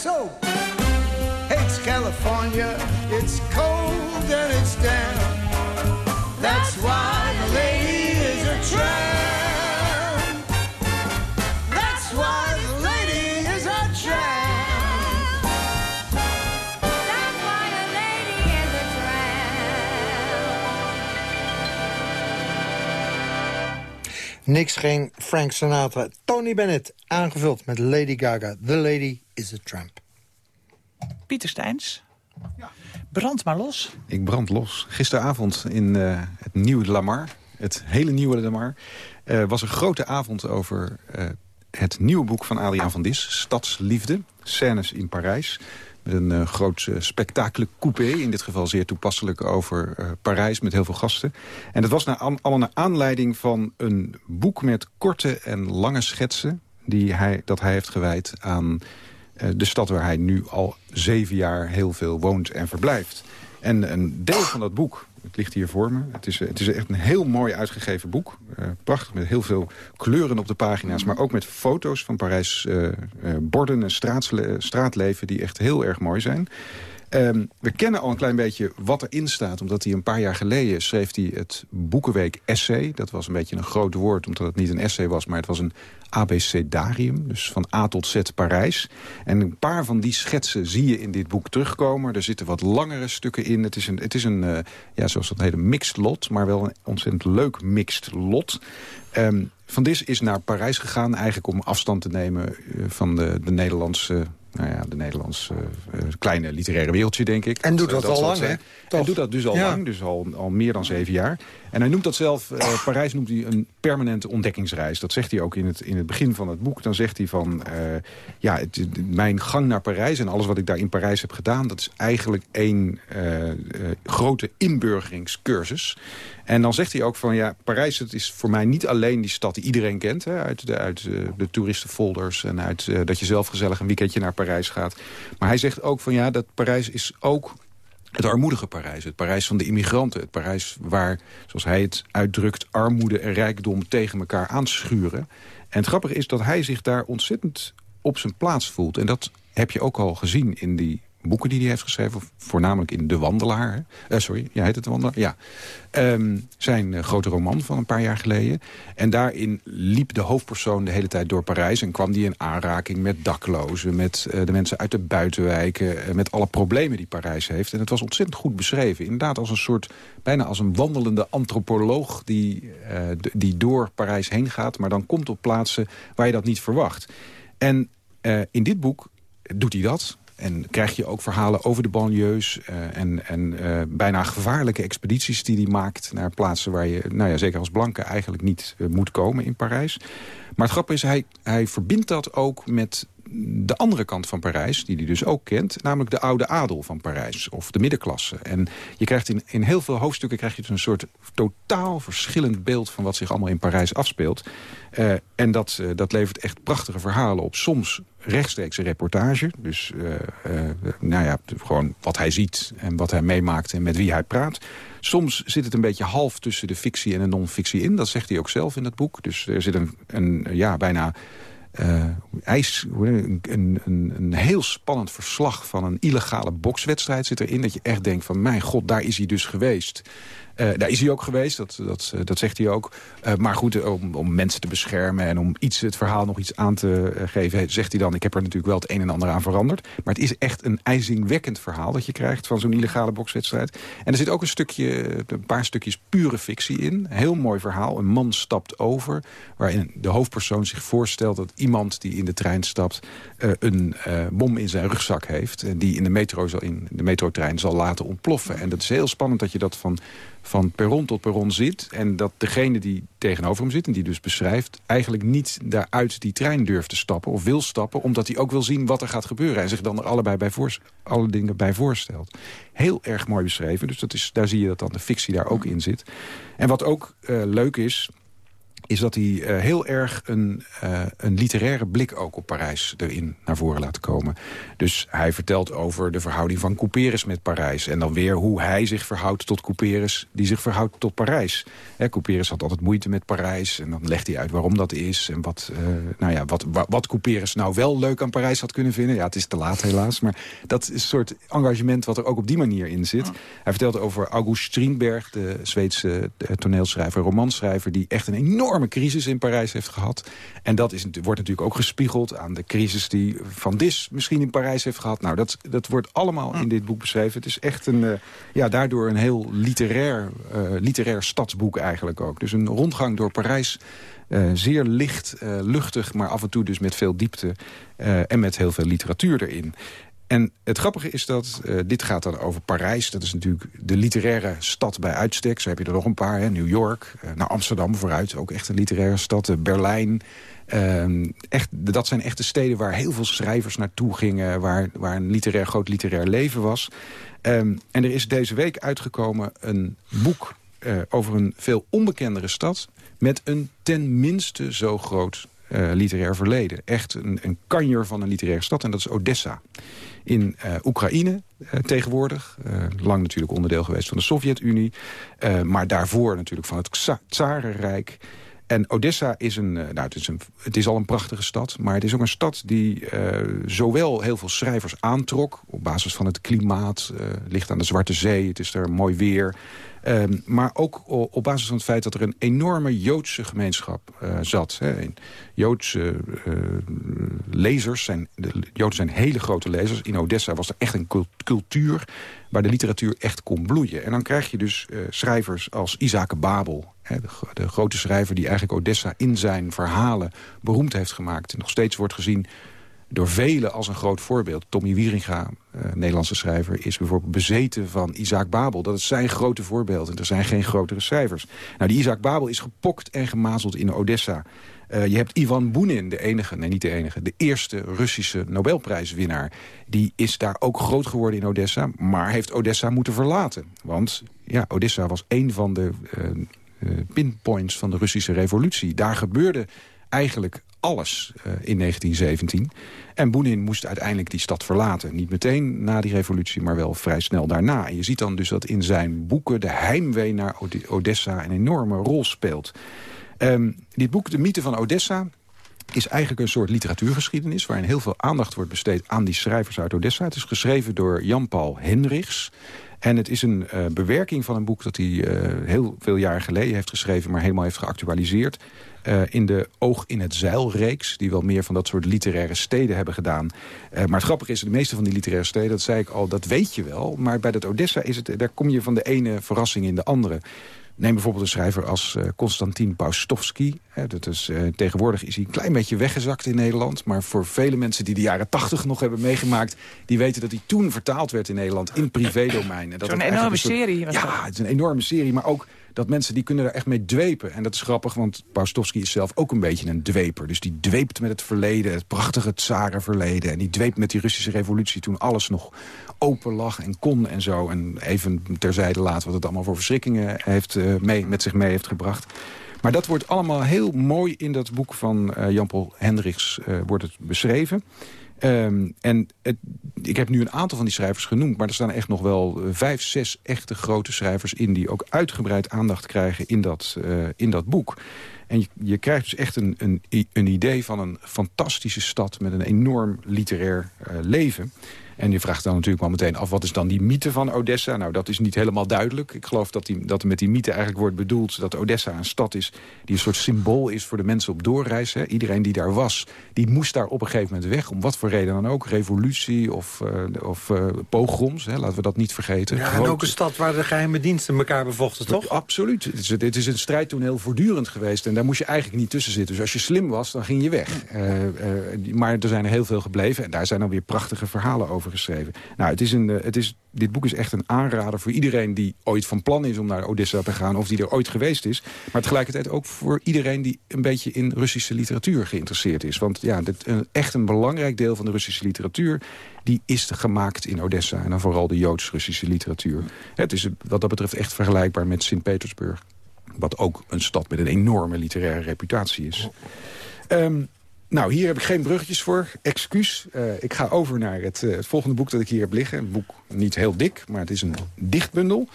So hates California. It's cold and it's damp. That's why the lady is a tramp. That's why the lady is a tramp. That's why the lady is a tramp. Niks geen Frank Sinatra. Tony Bennett, aangevuld met Lady Gaga. The Lady is a Tramp. Pieter Steins. Brand maar los. Ik brand los. Gisteravond in eh, het nieuwe Lamar, het hele nieuwe Lamar... eh, was een grote avond over eh, het nieuwe boek van Adriaan van Dis... Stadsliefde, scènes in Parijs. Met een eh, groot uh, spektakel coupé, in dit geval zeer toepasselijk over eh, Parijs... met heel veel gasten. En dat was naar, allemaal naar aanleiding van een boek met korte en lange schetsen... Die hij, dat hij heeft gewijd aan eh, de stad waar hij nu al zeven jaar heel veel woont en verblijft. En een deel van dat boek, het ligt hier voor me... het is, het is echt een heel mooi uitgegeven boek. Eh, prachtig, met heel veel kleuren op de pagina's... maar ook met foto's van Parijs eh, eh, borden en straatleven... die echt heel erg mooi zijn. Ehm, we kennen al een klein beetje wat erin staat... omdat hij een paar jaar geleden schreef hij het Boekenweek Essay. Dat was een beetje een groot woord, omdat het niet een essay was... maar het was een abecedarium, dus van A tot Z Parijs. En een paar van die schetsen zie je in dit boek terugkomen. Er zitten wat langere stukken in. Het is een, het is een eh, ja, zoals dat een mixed lot... maar wel een ontzettend leuk mixed lot... Ehm, van Dis is naar Parijs gegaan, eigenlijk om afstand te nemen eh, van de, de Nederlandse nou ja, de Nederlandse eh, kleine literaire wereldje, denk ik. En doet dat al lang, hè? En doet dat dus al Ja. lang, dus al, al meer dan zeven jaar. En hij noemt dat zelf, eh, Parijs noemt hij een permanente ontdekkingsreis. Dat zegt hij ook in het, in het begin van het boek. Dan zegt hij van, eh, ja, het- mijn gang naar Parijs en alles wat ik daar in Parijs heb gedaan... dat is eigenlijk één eh, grote inburgeringscursus. En dan zegt hij ook van, ja, Parijs het is voor mij niet alleen die stad die iedereen kent... Hè, uit, de, uit de toeristenfolders en uit dat je zelf gezellig een weekendje naar Parijs gaat. Maar hij zegt ook van, ja, dat Parijs is ook het armoedige Parijs, het Parijs van de immigranten. Het Parijs waar, zoals hij het uitdrukt, armoede en rijkdom tegen elkaar aanschuren. En het grappige is dat hij zich daar ontzettend op zijn plaats voelt. En dat heb je ook al gezien in die boeken die hij heeft geschreven. Voornamelijk in De Wandelaar. Eh, sorry, ja, heet het De Wandelaar? Ja. Ehm, zijn eh, grote roman van een paar jaar geleden. En daarin liep de hoofdpersoon de hele tijd door Parijs... en kwam die in aanraking met daklozen... met eh, de mensen uit de buitenwijken... met alle problemen die Parijs heeft. En het was ontzettend goed beschreven. Inderdaad als een soort, bijna als een wandelende antropoloog... die, die door Parijs heen gaat... maar dan komt op plaatsen waar je dat niet verwacht. En in dit boek doet hij dat... En krijg je ook verhalen over de banlieues... eh, en, en eh, bijna gevaarlijke expedities die hij maakt... naar plaatsen waar je, nou ja, zeker als blanke... eigenlijk niet eh, moet komen in Parijs. Maar het grappige is, hij, hij verbindt dat ook met de andere kant van Parijs... die hij dus ook kent, namelijk de oude adel van Parijs... of de middenklasse. En je krijgt in, in heel veel hoofdstukken krijg je dus een soort totaal verschillend beeld... van wat zich allemaal in Parijs afspeelt. Eh, en dat, eh, dat levert echt prachtige verhalen op. Soms rechtstreekse reportage. Dus eh, nou ja, gewoon wat hij ziet en wat hij meemaakt en met wie hij praat. Soms zit het een beetje half tussen de fictie en de non-fictie in. Dat zegt hij ook zelf in dat boek. Dus er zit een, een ja, bijna eh, ijs, een, een, een heel spannend verslag van een illegale bokswedstrijd zit erin. Dat je echt denkt van, mijn god, daar is hij dus geweest. Eh, daar is hij ook geweest, dat, dat, eh, dat zegt hij ook. Eh, maar goed, om, om mensen te beschermen en om iets, het verhaal nog iets aan te geven... zegt hij dan, ik heb er natuurlijk wel het een en ander aan veranderd. Maar het is echt een ijzingwekkend verhaal dat je krijgt... van zo'n illegale bokswedstrijd. En er zit ook een, stukje, een paar stukjes pure fictie in. Heel mooi verhaal. Een man stapt over, waarin de hoofdpersoon zich voorstelt... dat iemand die in de trein stapt een bom in zijn rugzak heeft... en die in de, metro zal, in de metrotrein zal laten ontploffen. En dat is heel spannend dat je dat van van perron tot perron zit... en dat degene die tegenover hem zit en die dus beschrijft... eigenlijk niet daaruit die trein durft te stappen of wil stappen... omdat hij ook wil zien wat er gaat gebeuren... en zich dan er allebei bij alle dingen bij voorstelt. Heel erg mooi beschreven, dus dat is, daar zie je dat dan de fictie daar ook in zit. En wat ook eh, leuk is... is dat hij eh, heel erg een, uh, een literaire blik ook op Parijs erin naar voren laat komen. Dus hij vertelt over de verhouding van Couperus met Parijs. En dan weer hoe hij zich verhoudt tot Couperus, die zich verhoudt tot Parijs. Hè, Couperus had altijd moeite met Parijs. En dan legt hij uit waarom dat is. En wat, uh, nou ja, wat, wat, wat Couperus nou wel leuk aan Parijs had kunnen vinden. Ja, het is te laat helaas. Maar dat is een soort engagement wat er ook op die manier in zit. Hij vertelt over August Strindberg, de Zweedse toneelschrijver, romanschrijver... die echt een enorm crisis in Parijs heeft gehad. En dat is, wordt natuurlijk ook gespiegeld aan de crisis die Van Dis misschien in Parijs heeft gehad. Nou, dat, dat wordt allemaal in dit boek beschreven. Het is echt een, uh, ja, daardoor een heel literair, uh, literair stadsboek eigenlijk ook. Dus een rondgang door Parijs. Uh, zeer licht, luchtig, maar af en toe dus met veel diepte. en met heel veel literatuur erin. En het grappige is dat, uh, dit gaat dan over Parijs. Dat is natuurlijk de literaire stad bij uitstek. Zo heb je er nog een paar, hè? New York, uh, Amsterdam vooruit. Ook echt een literaire stad. Uh, Berlijn. echt, dat zijn echte steden waar heel veel schrijvers naartoe gingen. Waar, waar een literair, groot literair leven was. Um, en er is deze week uitgekomen een boek over een veel onbekendere stad... met een ten minste zo groot literair verleden. Echt een, een kanjer van een literaire stad en dat is Odessa. In uh, Oekraïne uh, tegenwoordig. lang natuurlijk onderdeel geweest van de Sovjet-Unie. maar daarvoor natuurlijk van het Tsarenrijk. En Odessa is een, nou, het is, een, het is al een prachtige stad... maar het is ook een stad die zowel heel veel schrijvers aantrok... op basis van het klimaat, ligt aan de Zwarte Zee, het is er mooi weer... Um, maar ook op basis van het feit dat er een enorme Joodse gemeenschap uh, zat. Hè. Joodse uh, lezers, zijn, de Joden zijn hele grote lezers. In Odessa was er echt een cultuur waar de literatuur echt kon bloeien. En dan krijg je dus uh, schrijvers als Isaac Babel. Hè, de, de, grote schrijver die eigenlijk Odessa in zijn verhalen beroemd heeft gemaakt. En nog steeds wordt gezien door velen als een groot voorbeeld. Tommy Wieringa, uh, Nederlandse schrijver, is bijvoorbeeld bezeten van Isaac Babel. Dat is zijn grote voorbeeld en er zijn geen grotere schrijvers. Nou, die Isaac Babel is gepokt en gemazeld in Odessa. Uh, je hebt Ivan Bunin, de enige, nee niet de enige... de eerste Russische Nobelprijswinnaar. Die is daar ook groot geworden in Odessa, maar heeft Odessa moeten verlaten. Want ja, Odessa was een van de uh, pinpoints van de Russische revolutie. Daar gebeurde eigenlijk alles uh, in 1917. En Boenin moest uiteindelijk die stad verlaten. Niet meteen na die revolutie, maar wel vrij snel daarna. En je ziet dan dus dat in zijn boeken de heimwee naar Odessa een enorme rol speelt. Um, dit boek, De Mythe van Odessa, is eigenlijk een soort literatuurgeschiedenis... waarin heel veel aandacht wordt besteed aan die schrijvers uit Odessa. Het is geschreven door Jan-Paul Henrichs. En het is een uh, bewerking van een boek dat hij uh, heel veel jaar geleden heeft geschreven... maar helemaal heeft geactualiseerd. Uh, in de Oog in het Zeil-reeks... die wel meer van dat soort literaire steden hebben gedaan. Maar het grappige is, de meeste van die literaire steden... dat zei ik al, dat weet je wel. Maar bij dat Odessa is het, daar kom je van de ene verrassing in de andere. Neem bijvoorbeeld een schrijver als uh, Konstantin Paustovsky. dat is, uh, tegenwoordig is hij een klein beetje weggezakt in Nederland. Maar voor vele mensen die de jaren tachtig nog hebben meegemaakt... die weten dat hij toen vertaald werd in Nederland in privédomein. Zo'n enorme soort, serie. Was ja, dat? het is een enorme serie. Maar ook dat mensen die kunnen daar echt mee dwepen. En dat is grappig, want Paustovsky is zelf ook een beetje een dweper. Dus die dweept met het verleden, het prachtige Tsarenverleden. En die dweept met die Russische revolutie toen alles nog open lag en kon en zo. En even terzijde laten wat het allemaal voor verschrikkingen heeft, uh, mee, met zich mee heeft gebracht. Maar dat wordt allemaal heel mooi in dat boek van uh, Jan-Paul Hendricks uh, wordt het beschreven. Um, en het, ik heb nu een aantal van die schrijvers genoemd... maar er staan echt nog wel vijf, zes echte grote schrijvers in... die ook uitgebreid aandacht krijgen in dat, in dat boek. En je, je krijgt dus echt een, een, een idee van een fantastische stad... met een enorm literair leven... En je vraagt dan natuurlijk wel meteen af... wat is dan die mythe van Odessa? Nou, dat is niet helemaal duidelijk. Ik geloof dat, die, dat er met die mythe eigenlijk wordt bedoeld... dat Odessa een stad is die een soort symbool is voor de mensen op doorreis. Hè. Iedereen die daar was, die moest daar op een gegeven moment weg. Om wat voor reden dan ook. Revolutie of, uh, of uh, pogroms, hè. laten we dat niet vergeten. Ja, en ook een stad waar de geheime diensten elkaar bevochten, toch? Absoluut. Het is, het is een strijdtoneel voortdurend geweest. En daar moest je eigenlijk niet tussen zitten. Dus als je slim was, dan ging je weg. Uh, maar er zijn er heel veel gebleven. En daar zijn dan weer prachtige verhalen over geschreven. Nou, het is een, het is, dit boek is echt een aanrader voor iedereen die ooit van plan is om naar Odessa te gaan. Of die er ooit geweest is. Maar tegelijkertijd ook voor iedereen die een beetje in Russische literatuur geïnteresseerd is. Want ja, dit, een, echt een belangrijk deel van de Russische literatuur die is gemaakt in Odessa. En dan vooral de Joods-Russische literatuur. Het is wat dat betreft echt vergelijkbaar met Sint-Petersburg. Wat ook een stad met een enorme literaire reputatie is. Ehm, nou, hier heb ik geen bruggetjes voor. Excuus. Uh, ik ga over naar het, uh, het, volgende boek dat ik hier heb liggen. Een boek niet heel dik, maar het is een dichtbundel.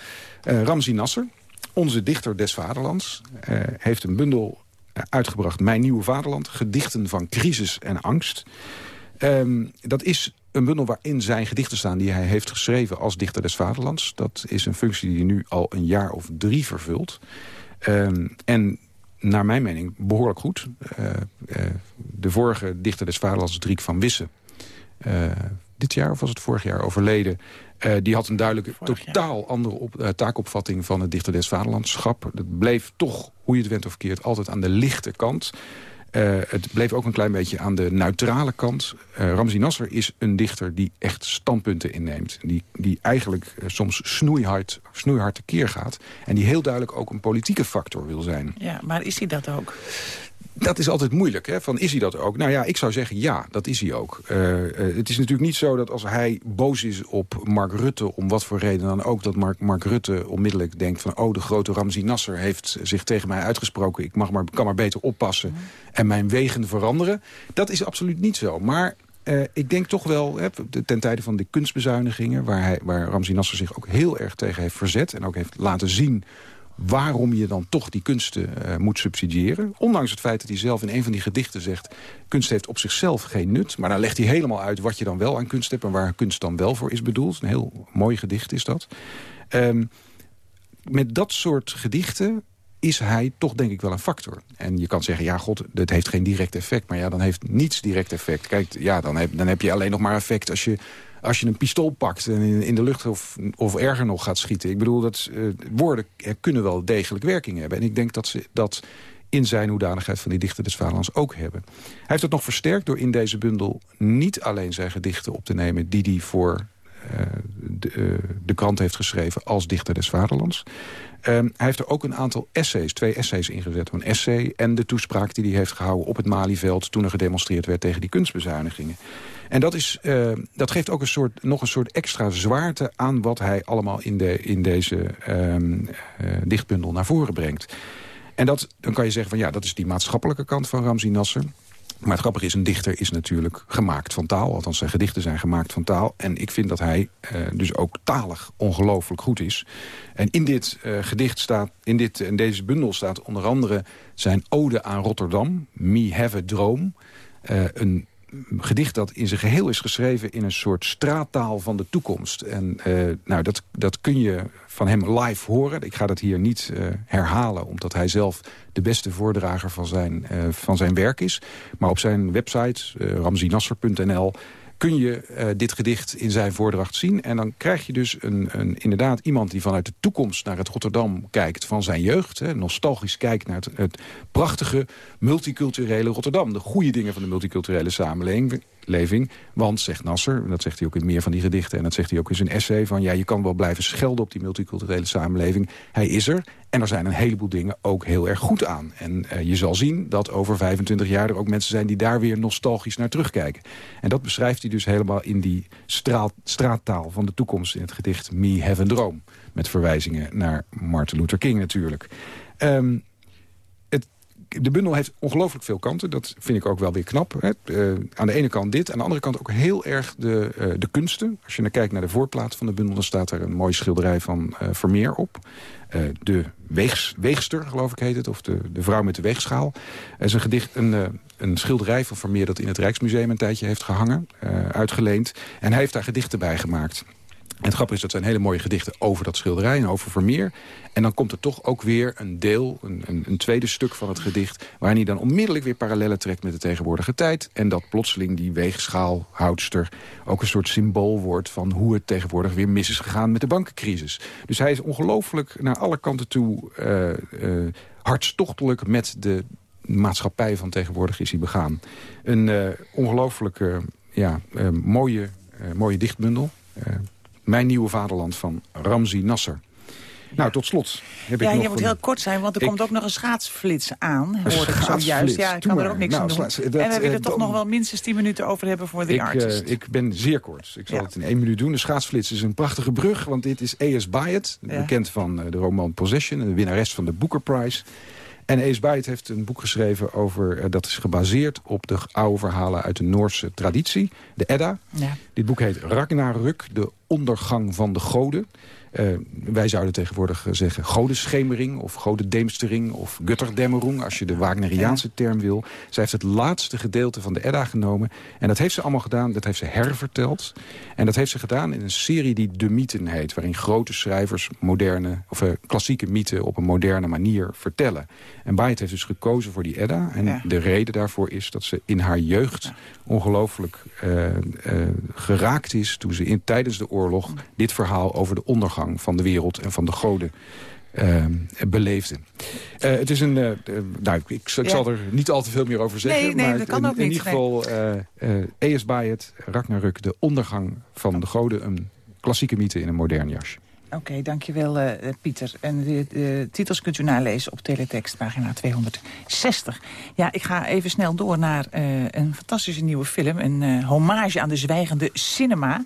Uh, Ramzi Nasser, onze dichter des vaderlands, heeft een bundel uitgebracht. Mijn nieuwe vaderland. Gedichten van crisis en angst. Um, dat is een bundel waarin zijn gedichten staan die hij heeft geschreven als dichter des vaderlands. Dat is een functie die hij nu al een jaar of drie vervult. Um, en naar mijn mening behoorlijk goed. Uh, uh, de vorige dichter des vaderlands, Driek van Wissen... Uh, dit jaar of was het vorig jaar overleden... die had een duidelijke, totaal andere op, taakopvatting van het dichter des vaderlandschap. Het bleef toch, hoe je het went of keert, altijd aan de lichte kant... Uh, het bleef ook een klein beetje aan de neutrale kant. Uh, Ramzi Nasser is een dichter die echt standpunten inneemt. Die, die eigenlijk uh, soms snoeihard, snoeihard tekeer gaat. En die heel duidelijk ook een politieke factor wil zijn. Ja, maar is hij dat ook? Dat is altijd moeilijk. Hè? Van, is hij dat ook? Nou ja, ik zou zeggen ja, dat is hij ook. Uh, uh, het is natuurlijk niet zo dat als hij boos is op Mark Rutte... om wat voor reden dan ook, dat Mark, Mark Rutte onmiddellijk denkt van... oh, de grote Ramzi Nasser heeft zich tegen mij uitgesproken... ik mag maar, kan maar beter oppassen en mijn wegen veranderen. Dat is absoluut niet zo. Maar uh, ik denk toch wel, hè, ten tijde van de kunstbezuinigingen... waar, hij, waar Ramzi Nasser zich ook heel erg tegen heeft verzet... en ook heeft laten zien waarom je dan toch die kunsten uh, moet subsidiëren. Ondanks het feit dat hij zelf in een van die gedichten zegt... kunst heeft op zichzelf geen nut. Maar dan legt hij helemaal uit wat je dan wel aan kunst hebt... en waar kunst dan wel voor is bedoeld. Een heel mooi gedicht is dat. Um, met dat soort gedichten is hij toch denk ik wel een factor. En je kan zeggen, ja god, dat heeft geen direct effect. Maar ja, dan heeft niets direct effect. Kijk, ja, dan heb, dan heb je alleen nog maar effect als je als je een pistool pakt en in, de lucht of, of erger nog gaat schieten. Ik bedoel, dat uh, woorden kunnen wel degelijk werking hebben. En ik denk dat ze dat in zijn hoedanigheid van die dichter des vaderlands ook hebben. Hij heeft het nog versterkt door in deze bundel niet alleen zijn gedichten op te nemen... die hij voor de, uh, de krant heeft geschreven als dichter des vaderlands. Um, hij heeft er ook een aantal essays, twee essays ingezet. Een essay en de toespraak die hij heeft gehouden op het Malieveld... toen er gedemonstreerd werd tegen die kunstbezuinigingen. En dat, is, uh, dat geeft ook een soort, nog een soort extra zwaarte aan wat hij allemaal in, de, in deze um, uh, dichtbundel naar voren brengt. En dat, dan kan je zeggen van ja, dat is die maatschappelijke kant van Ramzi Nasser. Maar het grappige is, een dichter is natuurlijk gemaakt van taal. Althans, zijn gedichten zijn gemaakt van taal. En ik vind dat hij uh, dus ook talig ongelooflijk goed is. En in dit uh, gedicht staat, in, dit, in deze bundel staat onder andere zijn ode aan Rotterdam. Me have a droom. Uh, een gedicht dat in zijn geheel is geschreven in een soort straattaal van de toekomst. En nou, dat, dat kun je van hem live horen. Ik ga dat hier niet uh, herhalen, omdat hij zelf de beste voordrager van zijn, uh, van zijn werk is. Maar op zijn website, uh, ramzinasser.nl kun je dit gedicht in zijn voordracht zien. En dan krijg je dus een, een, inderdaad iemand die vanuit de toekomst naar het Rotterdam kijkt van zijn jeugd. Hè, nostalgisch kijkt naar het prachtige multiculturele Rotterdam. De goede dingen van de multiculturele samenleving. Leving. Want, zegt Nasser, dat zegt hij ook in meer van die gedichten... en dat zegt hij ook in zijn essay, van ja, je kan wel blijven schelden op die multiculturele samenleving. Hij is er en er zijn een heleboel dingen ook heel erg goed aan. En uh, je zal zien dat over 25 jaar er ook mensen zijn... die daar weer nostalgisch naar terugkijken. En dat beschrijft hij dus helemaal in die straat, straattaal van de toekomst... in het gedicht Me Have a Droom. Met verwijzingen naar Martin Luther King natuurlijk. Um, de bundel heeft ongelooflijk veel kanten. Dat vind ik ook wel weer knap. Hè. Uh, aan de ene kant dit. Aan de andere kant ook heel erg de, uh, de kunsten. Als je naar kijkt naar de voorplaat van de bundel... dan staat er een mooie schilderij van uh, Vermeer op. de weegs, weegster, geloof ik heet het. Of de, de vrouw met de weegschaal. Is een, gedicht, een, een schilderij van Vermeer... dat in het Rijksmuseum een tijdje heeft gehangen. uitgeleend. En hij heeft daar gedichten bij gemaakt. En het grappige is, dat zijn hele mooie gedichten over dat schilderij en over Vermeer. En dan komt er toch ook weer een deel, een, een, tweede stuk van het gedicht... waarin hij dan onmiddellijk weer parallellen trekt met de tegenwoordige tijd. En dat plotseling die weegschaalhoudster ook een soort symbool wordt... van hoe het tegenwoordig weer mis is gegaan met de bankencrisis. Dus hij is ongelooflijk naar alle kanten toe uh, hartstochtelijk met de maatschappij van tegenwoordig is hij begaan. Een uh, ongelooflijk ja, mooie, mooie dichtbundel... Mijn Nieuwe Vaderland van Ramzi Nasser. Nou, tot slot heb ja, ik nog je moet een- heel kort zijn, want er Ik- komt ook nog een schaatsflits aan. Een schaatsflits, zojuist. Ja, ik kan er ook niks Nou, aan doen. dat, en we willen eh, toch dan- nog wel minstens 10 minuten over hebben voor The ik, eh, Artist. ik ben zeer kort. Ik zal Ja. het in één minuut doen. De schaatsflits is een prachtige brug, want dit is A.S. Byatt. Ja. Bekend van eh, de roman Possession, de winnares van de Booker Prize. En A.S. Byatt heeft een boek geschreven over... eh, dat is gebaseerd op de oude verhalen uit de Noorse traditie. De Edda. Ja. Dit boek heet Ragnarök, de ondergang van de goden. Eh, wij zouden tegenwoordig eh, zeggen godenschemering of godendeemstering of gutterdämmerung, als je de Wagneriaanse term wil. Zij heeft het laatste gedeelte van de Edda genomen. En dat heeft ze allemaal gedaan, dat heeft ze herverteld. En dat heeft ze gedaan in een serie die De Mythen heet, waarin grote schrijvers moderne, of eh, klassieke mythen op een moderne manier vertellen. En Byatt heeft dus gekozen voor die Edda. En Ja. de reden daarvoor is dat ze in haar jeugd ongelooflijk geraakt is... toen ze in, tijdens de oorlog dit verhaal over de ondergang van de wereld... en van de goden eh, beleefde. Eh, het is een... nou, ik, ik, ik Ja. zal er niet al te veel meer over zeggen. Nee, nee, maar dat kan in, ook in ieder geval E.S. Byatt, Ragnarök, de ondergang van de goden... een klassieke mythe in een modern jasje. Oké, dankjewel eh, Pieter. En de, de titels kunt u nalezen op teletext, pagina 260. Ja, ik ga even snel door naar een fantastische nieuwe film. Een eh, hommage aan de zwijgende cinema.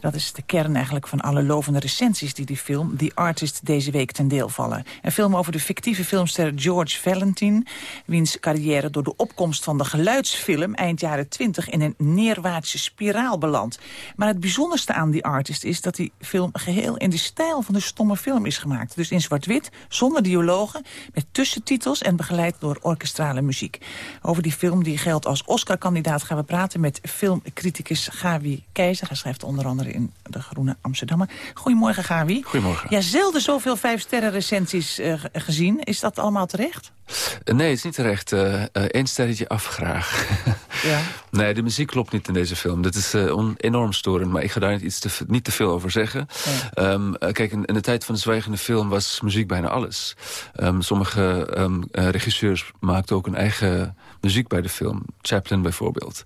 Dat is de kern eigenlijk van alle lovende recensies die die film The Artist deze week ten deel vallen. Een film over de fictieve filmster George Valentin, wiens carrière door de opkomst van de geluidsfilm eind jaren 20 in een neerwaartse spiraal belandt. Maar het bijzonderste aan The Artist is dat die film geheel in de stijl van de stomme film is gemaakt. Dus in zwart-wit, zonder dialogen, met tussentitels en begeleid door orkestrale muziek. Over die film die geldt als Oscar-kandidaat gaan we praten met filmcriticus Gavi Keizer. Hij schrijft onder andere in De Groene Amsterdammer. Goedemorgen Gavi. Goedemorgen. Ja, zelden zoveel vijf-sterren recensies eh, ge- gezien. Is dat allemaal terecht? Eh, Nee, het is niet terecht. Eh eh, één sterretje af graag. Ja. nee, de muziek klopt niet in deze film. Dat is enorm storend, maar ik ga daar niet, iets te, niet te veel over zeggen. Ehm, eh, kijk, in, in de tijd van de zwijgende film was muziek bijna alles. Ehm, sommige ehm, eh, regisseurs maakten ook een eigen muziek bij de film. Chaplin bijvoorbeeld.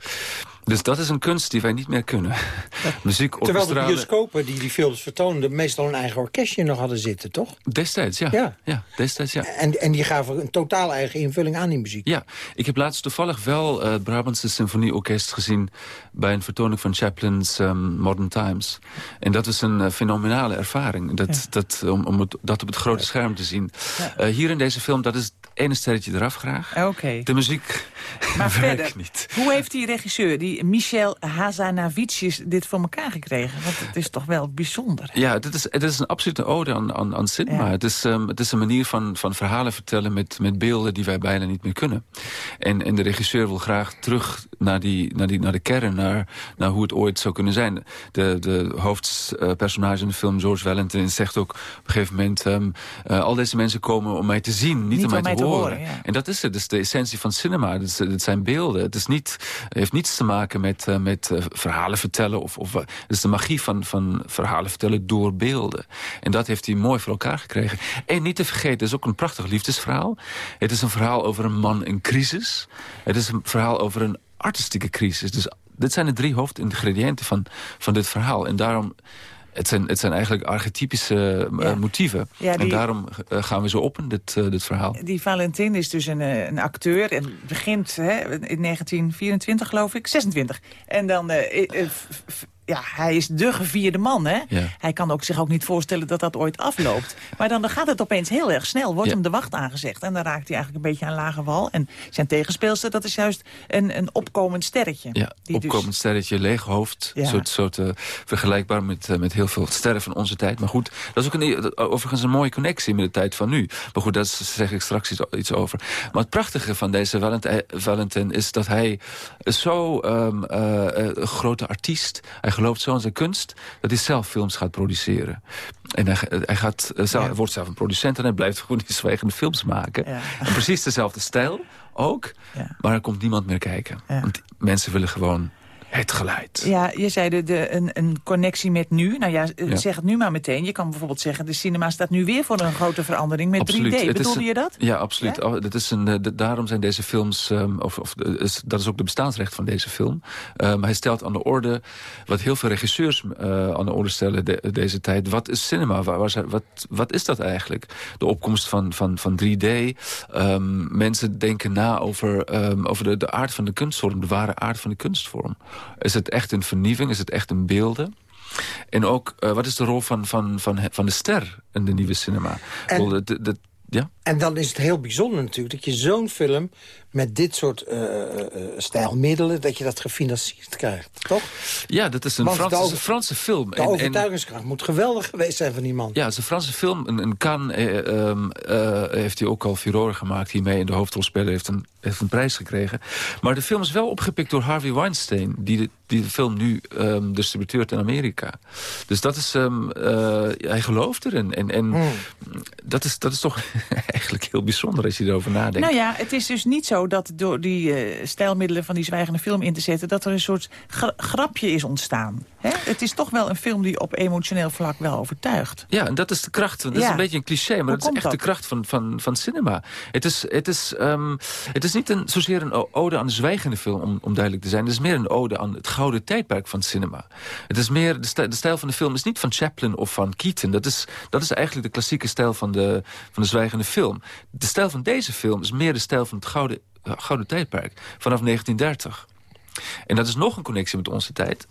Dus dat is een kunst die wij niet meer kunnen. muziek, Terwijl de bioscopen die die films vertoonden... meestal een eigen orkestje nog hadden zitten, toch? Destijds, ja. Ja. ja. destijds, ja. En, en die gaven een totaal eigen invulling aan die muziek. Ja, ik heb laatst toevallig wel eh, het Brabantse Symfonieorkest gezien... bij een vertoning van Chaplin's ehm, Modern Times. En dat is een eh, fenomenale ervaring. Dat, dat, om om het, dat op het grote scherm te zien. Eh, hier in deze film, dat is ene sterretje eraf graag. Oké. De muziek Maar werkt verder, niet. hoe heeft die regisseur, die Michel Hazanavicius, dit voor elkaar gekregen? Want het is toch wel bijzonder. Ja, dit is, het is een absolute ode aan, aan, aan cinema. Het, is, ehm, het is een manier van, van verhalen vertellen met, met beelden die wij bijna niet meer kunnen. En, en de regisseur wil graag terug naar, die, naar, die, naar de kern, naar, naar hoe het ooit zou kunnen zijn. De, de hoofdpersonage in de film, George Valentin, zegt ook op een gegeven moment... ehm, eh, al deze mensen komen om mij te zien, niet, om mij te, horen. ja. En dat is het, is de essentie van cinema. Het, zijn beelden. Het, is niet, heeft niets te maken met, eh, met eh, verhalen vertellen. Of, of, het is de magie van, van verhalen vertellen door beelden. En dat heeft hij mooi voor elkaar gekregen. En niet te vergeten, het is ook een prachtig liefdesverhaal. Het is een verhaal over een man in crisis. Het is een verhaal over een artistieke crisis. Dus dit zijn de drie hoofdingrediënten van, van dit verhaal. En daarom... Het zijn, het zijn eigenlijk archetypische eh, motieven. Ja, die- En daarom eh, gaan we zo op in dit, eh, dit verhaal. Die Valentin is dus een, eh, een acteur en begint hè, in 1924 geloof ik, 26. En dan, eh, eh, ja, hij is de gevierde man hè. Ja. Hij kan ook zich ook niet voorstellen dat dat ooit afloopt. Maar dan, dan gaat het opeens heel erg snel, wordt Ja. hem de wacht aangezegd. En dan raakt hij eigenlijk een beetje aan lage wal. En zijn tegenspeelster, dat is juist een, een opkomend sterretje. Ja, Die dus- opkomend sterretje, leeg hoofd. Ja. Soort, soort, eh, vergelijkbaar met, eh, met heel veel sterren van onze tijd. Maar goed, dat is ook een, overigens een mooie connectie met de tijd van nu. Maar goed, daar zeg ik straks iets, iets over. Maar het prachtige van deze Valentin, Valentin is dat hij zo een grote artiest... hij gelooft zo in zijn kunst, dat hij zelf films gaat produceren. En hij, hij, gaat, eh, zelf, wordt zelf een producent en hij blijft gewoon die zwijgende films maken. En precies dezelfde stijl ook, maar er komt niemand meer kijken. Want mensen willen gewoon Het geluid. Ja, je zei de, de, een, een connectie met nu. Nou ja, eh, Ja. zeg het nu maar meteen. Je kan bijvoorbeeld zeggen, de cinema staat nu weer voor een grote verandering met Absoluut. 3D. Het Bedoelde een- je dat? Ja, absoluut. Oh, dat is een, eh, daarom zijn deze films, ehm, of, of eh, is, dat is ook de bestaansrecht van deze film. Ehm, hij stelt aan de orde, wat heel veel regisseurs aan de orde stellen de- deze tijd. Wat is cinema? Waar, waar zijn- wat, wat is dat eigenlijk? De opkomst van, van, van 3D. Ehm, mensen denken na over, over de, de aard van de kunstvorm, de ware aard van de kunstvorm. Is het echt een vernieuwing? Is het echt een beelden? En ook, eh, wat is de rol van, van, van, van de ster in de nieuwe cinema? En- Ik bedoel, de- de- ja? En dan is het heel bijzonder natuurlijk dat je zo'n film... met dit soort eh, eh, stijlmiddelen, dat je dat gefinancierd krijgt, toch? Ja, dat is een Franse, film. De En- en- overtuigingskracht moet geweldig geweest zijn van die man. ja, het is een Franse film. Een, een Cannes eh, ehm, eh, heeft hij ook al furoren gemaakt hiermee. En de hoofdrolspeler heeft een, heeft een prijs gekregen. Maar de film is wel opgepikt door Harvey Weinstein... die de, die de film nu ehm, distributeert in Amerika. Dus dat is... ehm, eh, hij gelooft erin. En, en Hmm. dat, is, dat is toch eigenlijk heel bijzonder als je erover nadenkt. Nou ja, het is dus niet zo dat door die eh, stijlmiddelen van die zwijgende film in te zetten... dat er een soort gra- grapje is ontstaan. Hè? Het is toch wel een film die op emotioneel vlak wel overtuigt. Ja, en dat is de kracht. Dat is een beetje een cliché, maar Hoe dat is echt de kracht van, van, van cinema. Het is, het is, ehm, het is niet een, zozeer een ode aan de zwijgende film, om, om duidelijk te zijn. Het is meer een ode aan het gouden tijdperk van cinema. Het is meer, de, stijl, de stijl van de film is niet van Chaplin of van Keaton. Dat is, dat is eigenlijk de klassieke stijl van de, van de zwijgende film. De stijl van deze film is meer de stijl van het gouden, gouden tijdperk. Vanaf 1930. En dat is nog een connectie met onze tijd.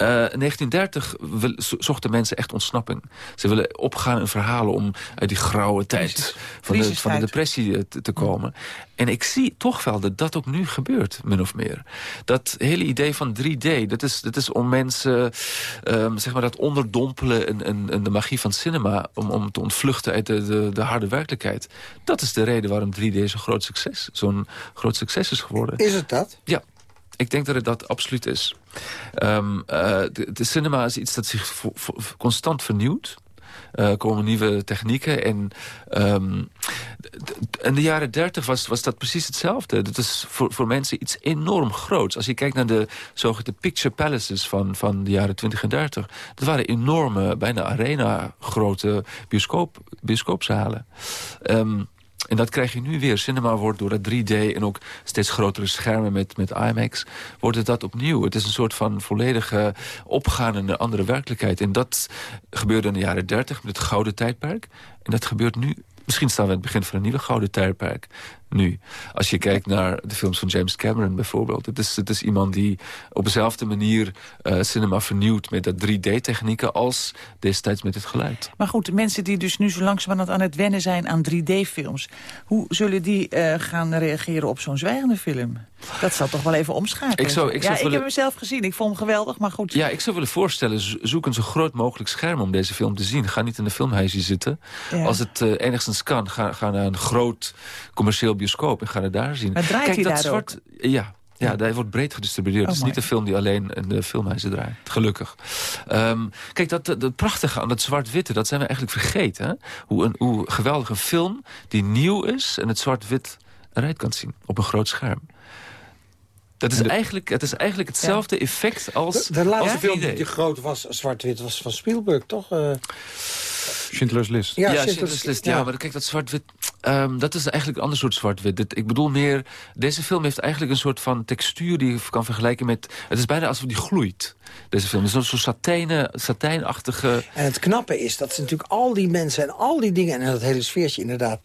Eh, in 1930 wil- zo- zochten mensen echt ontsnapping. Ze willen opgaan in verhalen om uit die grauwe tijd van de, van de depressie eh, te, te komen. En ik zie toch wel dat dat ook nu gebeurt, min of meer. Dat hele idee van 3D, dat is, dat is om mensen ehm, zeg maar dat onderdompelen in, in, in de magie van cinema... om, om te ontvluchten uit de, de, de harde werkelijkheid. Dat is de reden waarom 3D zo'n groot succes, zo'n groot succes is geworden. Is het dat? Ja, ik denk dat het dat absoluut is. Eh, de, cinema is iets dat zich constant vernieuwt. Er komen nieuwe technieken. En ehm, in de jaren dertig was, was dat precies hetzelfde. Dat is voor, voor mensen iets enorm groots. Als je kijkt naar de zogeheten picture palaces van, van de jaren 20 en 30. Dat waren enorme, bijna arena-grote bioscoop, bioscoopzalen. Ehm, en dat krijg je nu weer. Cinema wordt door dat 3D en ook steeds grotere schermen met, met IMAX... wordt het dat opnieuw. Het is een soort van volledige opgaan in een andere werkelijkheid. En dat gebeurde in de jaren 30 met het gouden tijdperk. En dat gebeurt nu... Misschien staan we aan het begin van een nieuwe gouden tijdperk. Nu, als je kijkt naar de films van James Cameron bijvoorbeeld. Het is, het is iemand die op dezelfde manier eh, cinema vernieuwt... met dat 3D-technieken als destijds met het geluid. Maar goed, mensen die dus nu zo langzamerhand aan het wennen zijn aan 3D-films... hoe zullen die eh, gaan reageren op zo'n zwijgende film? Dat zal toch wel even omschakelen. Ik zou- ik zou ja, ik heb hem zelf gezien. Ik vond hem geweldig, maar goed. Ja, ik zou willen voorstellen, zo- zoek een zo groot mogelijk scherm om deze film te zien. Ga niet in de filmhuisje zitten. Ja. Als het eh, enigszins kan, ga, ga naar een groot commercieel bioscoop en ga het daar zien. Maar draait Kijk, hij dat daar zwart, Ja, ja, hij wordt breed gedistribueerd. Oh, het is niet mooi. een film die alleen in de filmhuizen draait. Gelukkig. Ehm, kijk, dat, dat, dat prachtige aan dat zwart-witte, dat zijn we eigenlijk vergeten. Hè? Hoe, een, hoe geweldig een film die nieuw is en het zwart-wit eruit kan zien op een groot scherm. Dat is, eigenlijk, het is eigenlijk hetzelfde effect als... De, de laatste als film 3D. die groot was, zwart-wit, was van Spielberg, toch? Eh, Schindler's List. Ja, Ja, Schindler's Schindler's List. ja. Ja, maar kijk, dat zwart-wit... ehm, dat is eigenlijk een ander soort zwart-wit. Ik bedoel meer... Deze film heeft eigenlijk een soort van textuur... die je kan vergelijken met... Het is bijna alsof die gloeit, deze film. Het is zo'n satijnen, satijnachtige... En het knappe is dat ze natuurlijk al die mensen en al die dingen... en dat hele sfeertje inderdaad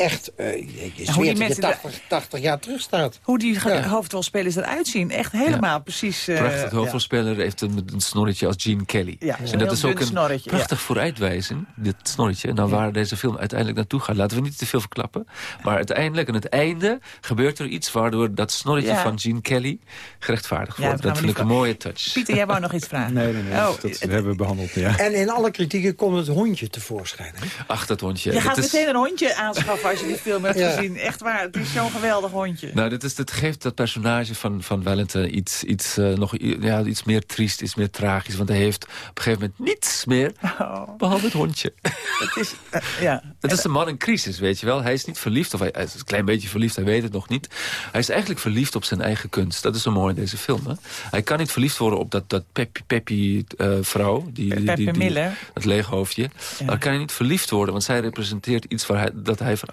echt... eh je je hoe die dat je mensen 80, 80 jaar terug staat. Hoe die Ja. hoofdrolspelers eruit zien. Echt helemaal precies... eh, Prachtig. De hoofdrolspeler heeft een, een snorretje als Gene Kelly. Ja, en dat is ook een snorretje, prachtig vooruitwijzen, dit snorretje. En dan waar deze film uiteindelijk naartoe gaat. Laten we niet te veel verklappen. Maar uiteindelijk, aan het einde, gebeurt er iets... waardoor dat snorretje Ja. van Gene Kelly gerechtvaardigd Ja, wordt. dat vind ik een mooie touch. Pieter, jij wou nog iets vragen? Nee, nee, nee. Oh, dat hebben we behandeld, ja. En in alle kritieken komt het hondje tevoorschijn. Hè? Ach, dat hondje. je gaat is- meteen een hondje aanschaffen als je die film hebt Ja. gezien. Echt waar, het is zo'n geweldig hondje. Nou, dit, is, dit geeft dat personage van, van Wellington iets, iets, eh, nog, ja, iets meer triest, iets meer tragisch. Want hij heeft op een gegeven moment niets meer, behalve het hondje. Het is, eh, ja. Het is een man in crisis, weet je wel. Hij is niet verliefd, of hij, hij is een klein beetje verliefd, hij weet het nog niet. Hij is eigenlijk verliefd op zijn eigen kunst. Dat is zo mooi in deze film. Hè? Hij kan niet verliefd worden op dat, dat Peppy, Peppy eh, vrouw. Die, die, die. Dat leeghoofdje. Ja. Daar kan hij niet verliefd worden, want zij representeert iets waar hij, dat hij van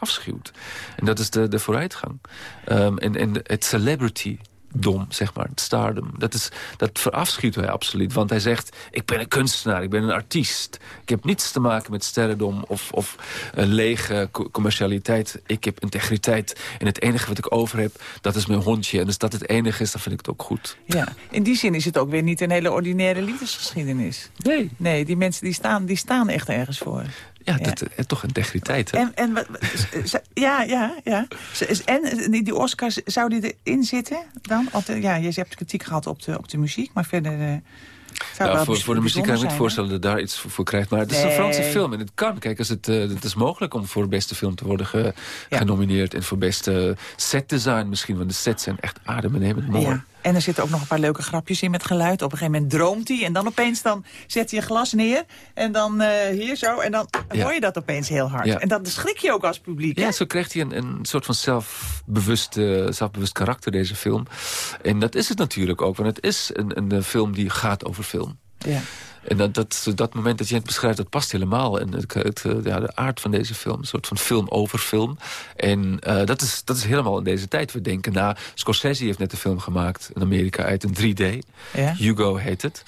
En dat is de, de vooruitgang. Ehm, en, en het celebrity dom, zeg maar, het stardom. Dat, is, dat verafschuwt hij absoluut. Want hij zegt, ik ben een kunstenaar, ik ben een artiest. Ik heb niets te maken met sterrendom of, of een lege co- commercialiteit. Ik heb integriteit. En het enige wat ik over heb, dat is mijn hondje. En als dat het enige is, dan vind ik het ook goed. Ja, in die zin is het ook weer niet een hele ordinaire liefdesgeschiedenis. Nee. Nee, die mensen die staan, die staan echt ergens voor. Ja, Dat, eh, toch integriteit, hè? En, en z- ja, ja, ja. En eh, die, die Oscars, zou die erin zitten dan? Eh, ja, je hebt kritiek gehad op de, op de muziek, maar verder... eh, Nou, voor, voor de muziek kan ik me niet voorstellen dat daar iets voor, voor krijgt. Maar het is een. Franse film en het kan. Kijk, als het, eh, het is mogelijk om voor beste film te worden ge- genomineerd. En voor beste setdesign misschien. Want de sets zijn echt adembenemend mooi. Ja. En er zitten ook nog een paar leuke grapjes in met geluid. Op een gegeven moment droomt hij en dan opeens dan zet hij een glas neer. En dan eh, hier zo en dan Ja. hoor je dat opeens heel hard. Ja. En dan schrik je ook als publiek. Ja, hè? zo krijgt hij een, een soort van zelfbewust, eh, zelfbewust karakter, deze film. En dat is het natuurlijk ook, want het is een, een, film die gaat over film. Ja. En dat, dat, dat moment dat je het beschrijft, dat past helemaal. En het, het, ja, de aard van deze film, een soort van film over film. En eh, dat, is, dat is helemaal in deze tijd. We denken na, Scorsese heeft net een film gemaakt in Amerika uit een 3D. Ja. Hugo heet het.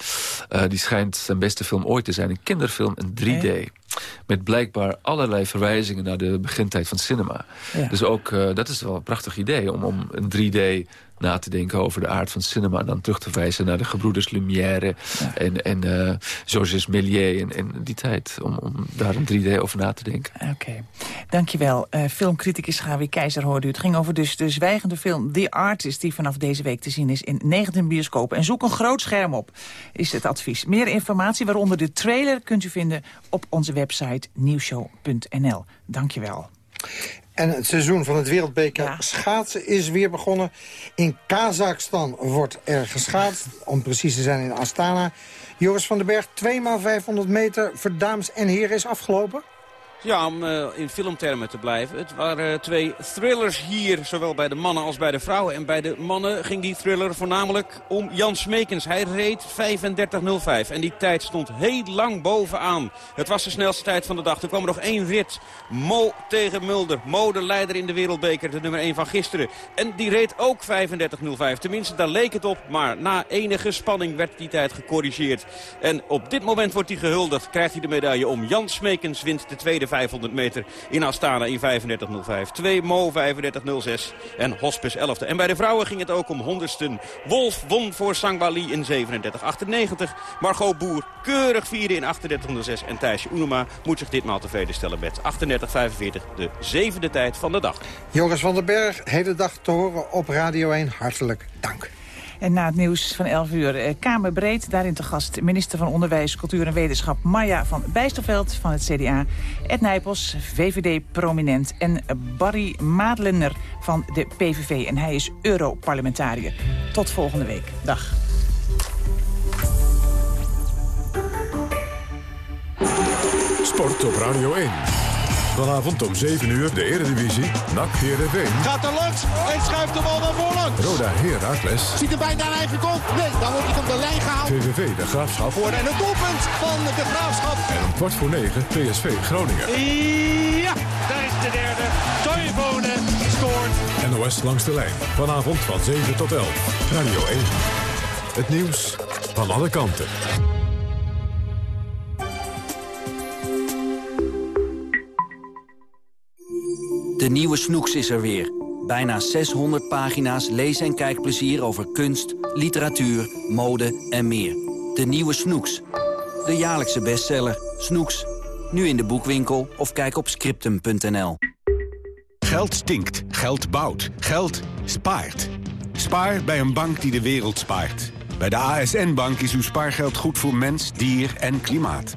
Eh, die schijnt zijn beste film ooit te zijn. Een kinderfilm in 3D. Met blijkbaar allerlei verwijzingen naar de begintijd van cinema. Dus ook, eh, dat is wel een prachtig idee om, om een 3D na te denken over de aard van cinema. En dan terug te wijzen naar de gebroeders Lumière en, en eh, Georges Méliès en, en die tijd. Om, om daar een 3D over na te denken. Oké, dankjewel. Eh filmcriticus Gawie Keizer hoorde u. Het ging over dus de zwijgende film The Artist... die vanaf deze week te zien is in 19 bioscopen. En zoek een groot scherm op, is het advies. Meer informatie, waaronder de trailer... kunt u vinden op onze website nieuwshow.nl. Dankjewel. En het seizoen van het wereldbeker schaatsen is weer begonnen. In Kazachstan wordt er geschaatst, om precies te zijn in Astana. Joris van den Berg, 2 x 500 meter voor dames en heren is afgelopen. Ja, om eh, in filmtermen te blijven. Het waren eh, twee thrillers hier, zowel bij de mannen als bij de vrouwen. En bij de mannen ging die thriller voornamelijk om Jan Smekens. Hij reed 35.05 en die tijd stond heel lang bovenaan. Het was de snelste tijd van de dag. Er kwam er nog één rit. Mo tegen Mulder. Mo de leider in de wereldbeker, de nummer 1 van gisteren. En die reed ook 35.05. Tenminste, daar leek het op. Maar na enige spanning werd die tijd gecorrigeerd. En op dit moment wordt hij gehuldigd. Krijgt hij de medaille om. Jan Smekens wint de tweede 500 meter in Astana in 35.05. 2 Mo 35.06 en Hospes 11e. En bij de vrouwen ging het ook om honderdsten. Wolf won voor Sangbali in 37.98. Margot Boer keurig vierde in 38.06. En Thijsje Oenema moet zich ditmaal tevreden stellen met 38.45. De zevende tijd van de dag. Joris van den Berg, hele dag te horen op Radio 1. Hartelijk dank. En na het nieuws van 11 uur eh, Kamerbreed. Daarin te gast minister van Onderwijs, Cultuur en Wetenschap... Maya van Bijsterveld van het CDA. Ed Nijpels, VVD-prominent. En Barry Madlener van de PVV. En hij is Europarlementariër. Tot volgende week. Dag. Sport op Radio 1. Vanavond om 7 uur de Eredivisie. NAC Heerenveen. Gaat er langs en schuift de bal naar voren. Roda Heracles. Ziet er bijna een eigen kop. Nee, dan wordt hij op de lijn gehaald. VVV De Graafschap. Voor en het doelpunt van de Graafschap. En om kwart voor 9 PSV Groningen. Ja, daar is de derde. Toivonen scoort. NOS langs de lijn. Vanavond van 7 tot 11. Radio 1. Het nieuws van alle kanten. De nieuwe Snoeks is er weer. Bijna 600 pagina's lees- en kijkplezier over kunst, literatuur, mode en meer. De nieuwe Snoeks. De jaarlijkse bestseller. Snoeks. Nu in de boekwinkel of kijk op scriptum.nl. Geld stinkt, geld bouwt, geld spaart. Spaar bij een bank die de wereld spaart. Bij de ASN-bank is uw spaargeld goed voor mens, dier en klimaat.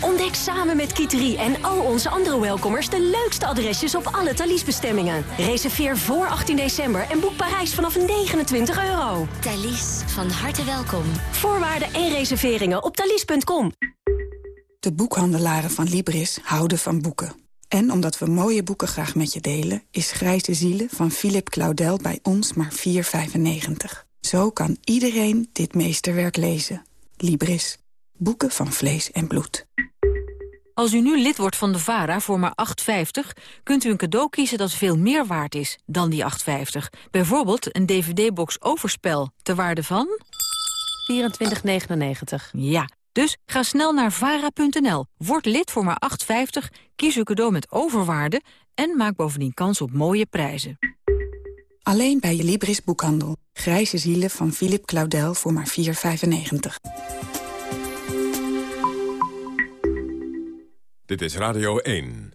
Ontdek samen met Kiteri en al onze andere welkomers de leukste adresjes op alle Thalys-bestemmingen. Reserveer voor 18 december en boek Parijs vanaf 29 euro. Thalys, van harte welkom. Voorwaarden en reserveringen op thalys.com. De boekhandelaren van Libris houden van boeken. En omdat we mooie boeken graag met je delen... is Grijze Zielen van Philip Claudel bij ons maar 4,95. Zo kan iedereen dit meesterwerk lezen. Libris. Boeken van vlees en bloed. Als u nu lid wordt van de VARA voor maar 8,50... kunt u een cadeau kiezen dat veel meer waard is dan die 8,50. Bijvoorbeeld een dvd-box Overspel, ter waarde van... 24,99. Ja, dus ga snel naar vara.nl, word lid voor maar 8,50... kies uw cadeau met overwaarde en maak bovendien kans op mooie prijzen. Alleen bij je Libris boekhandel. Grijze zielen van Philip Claudel voor maar 4,95. Dit is Radio 1.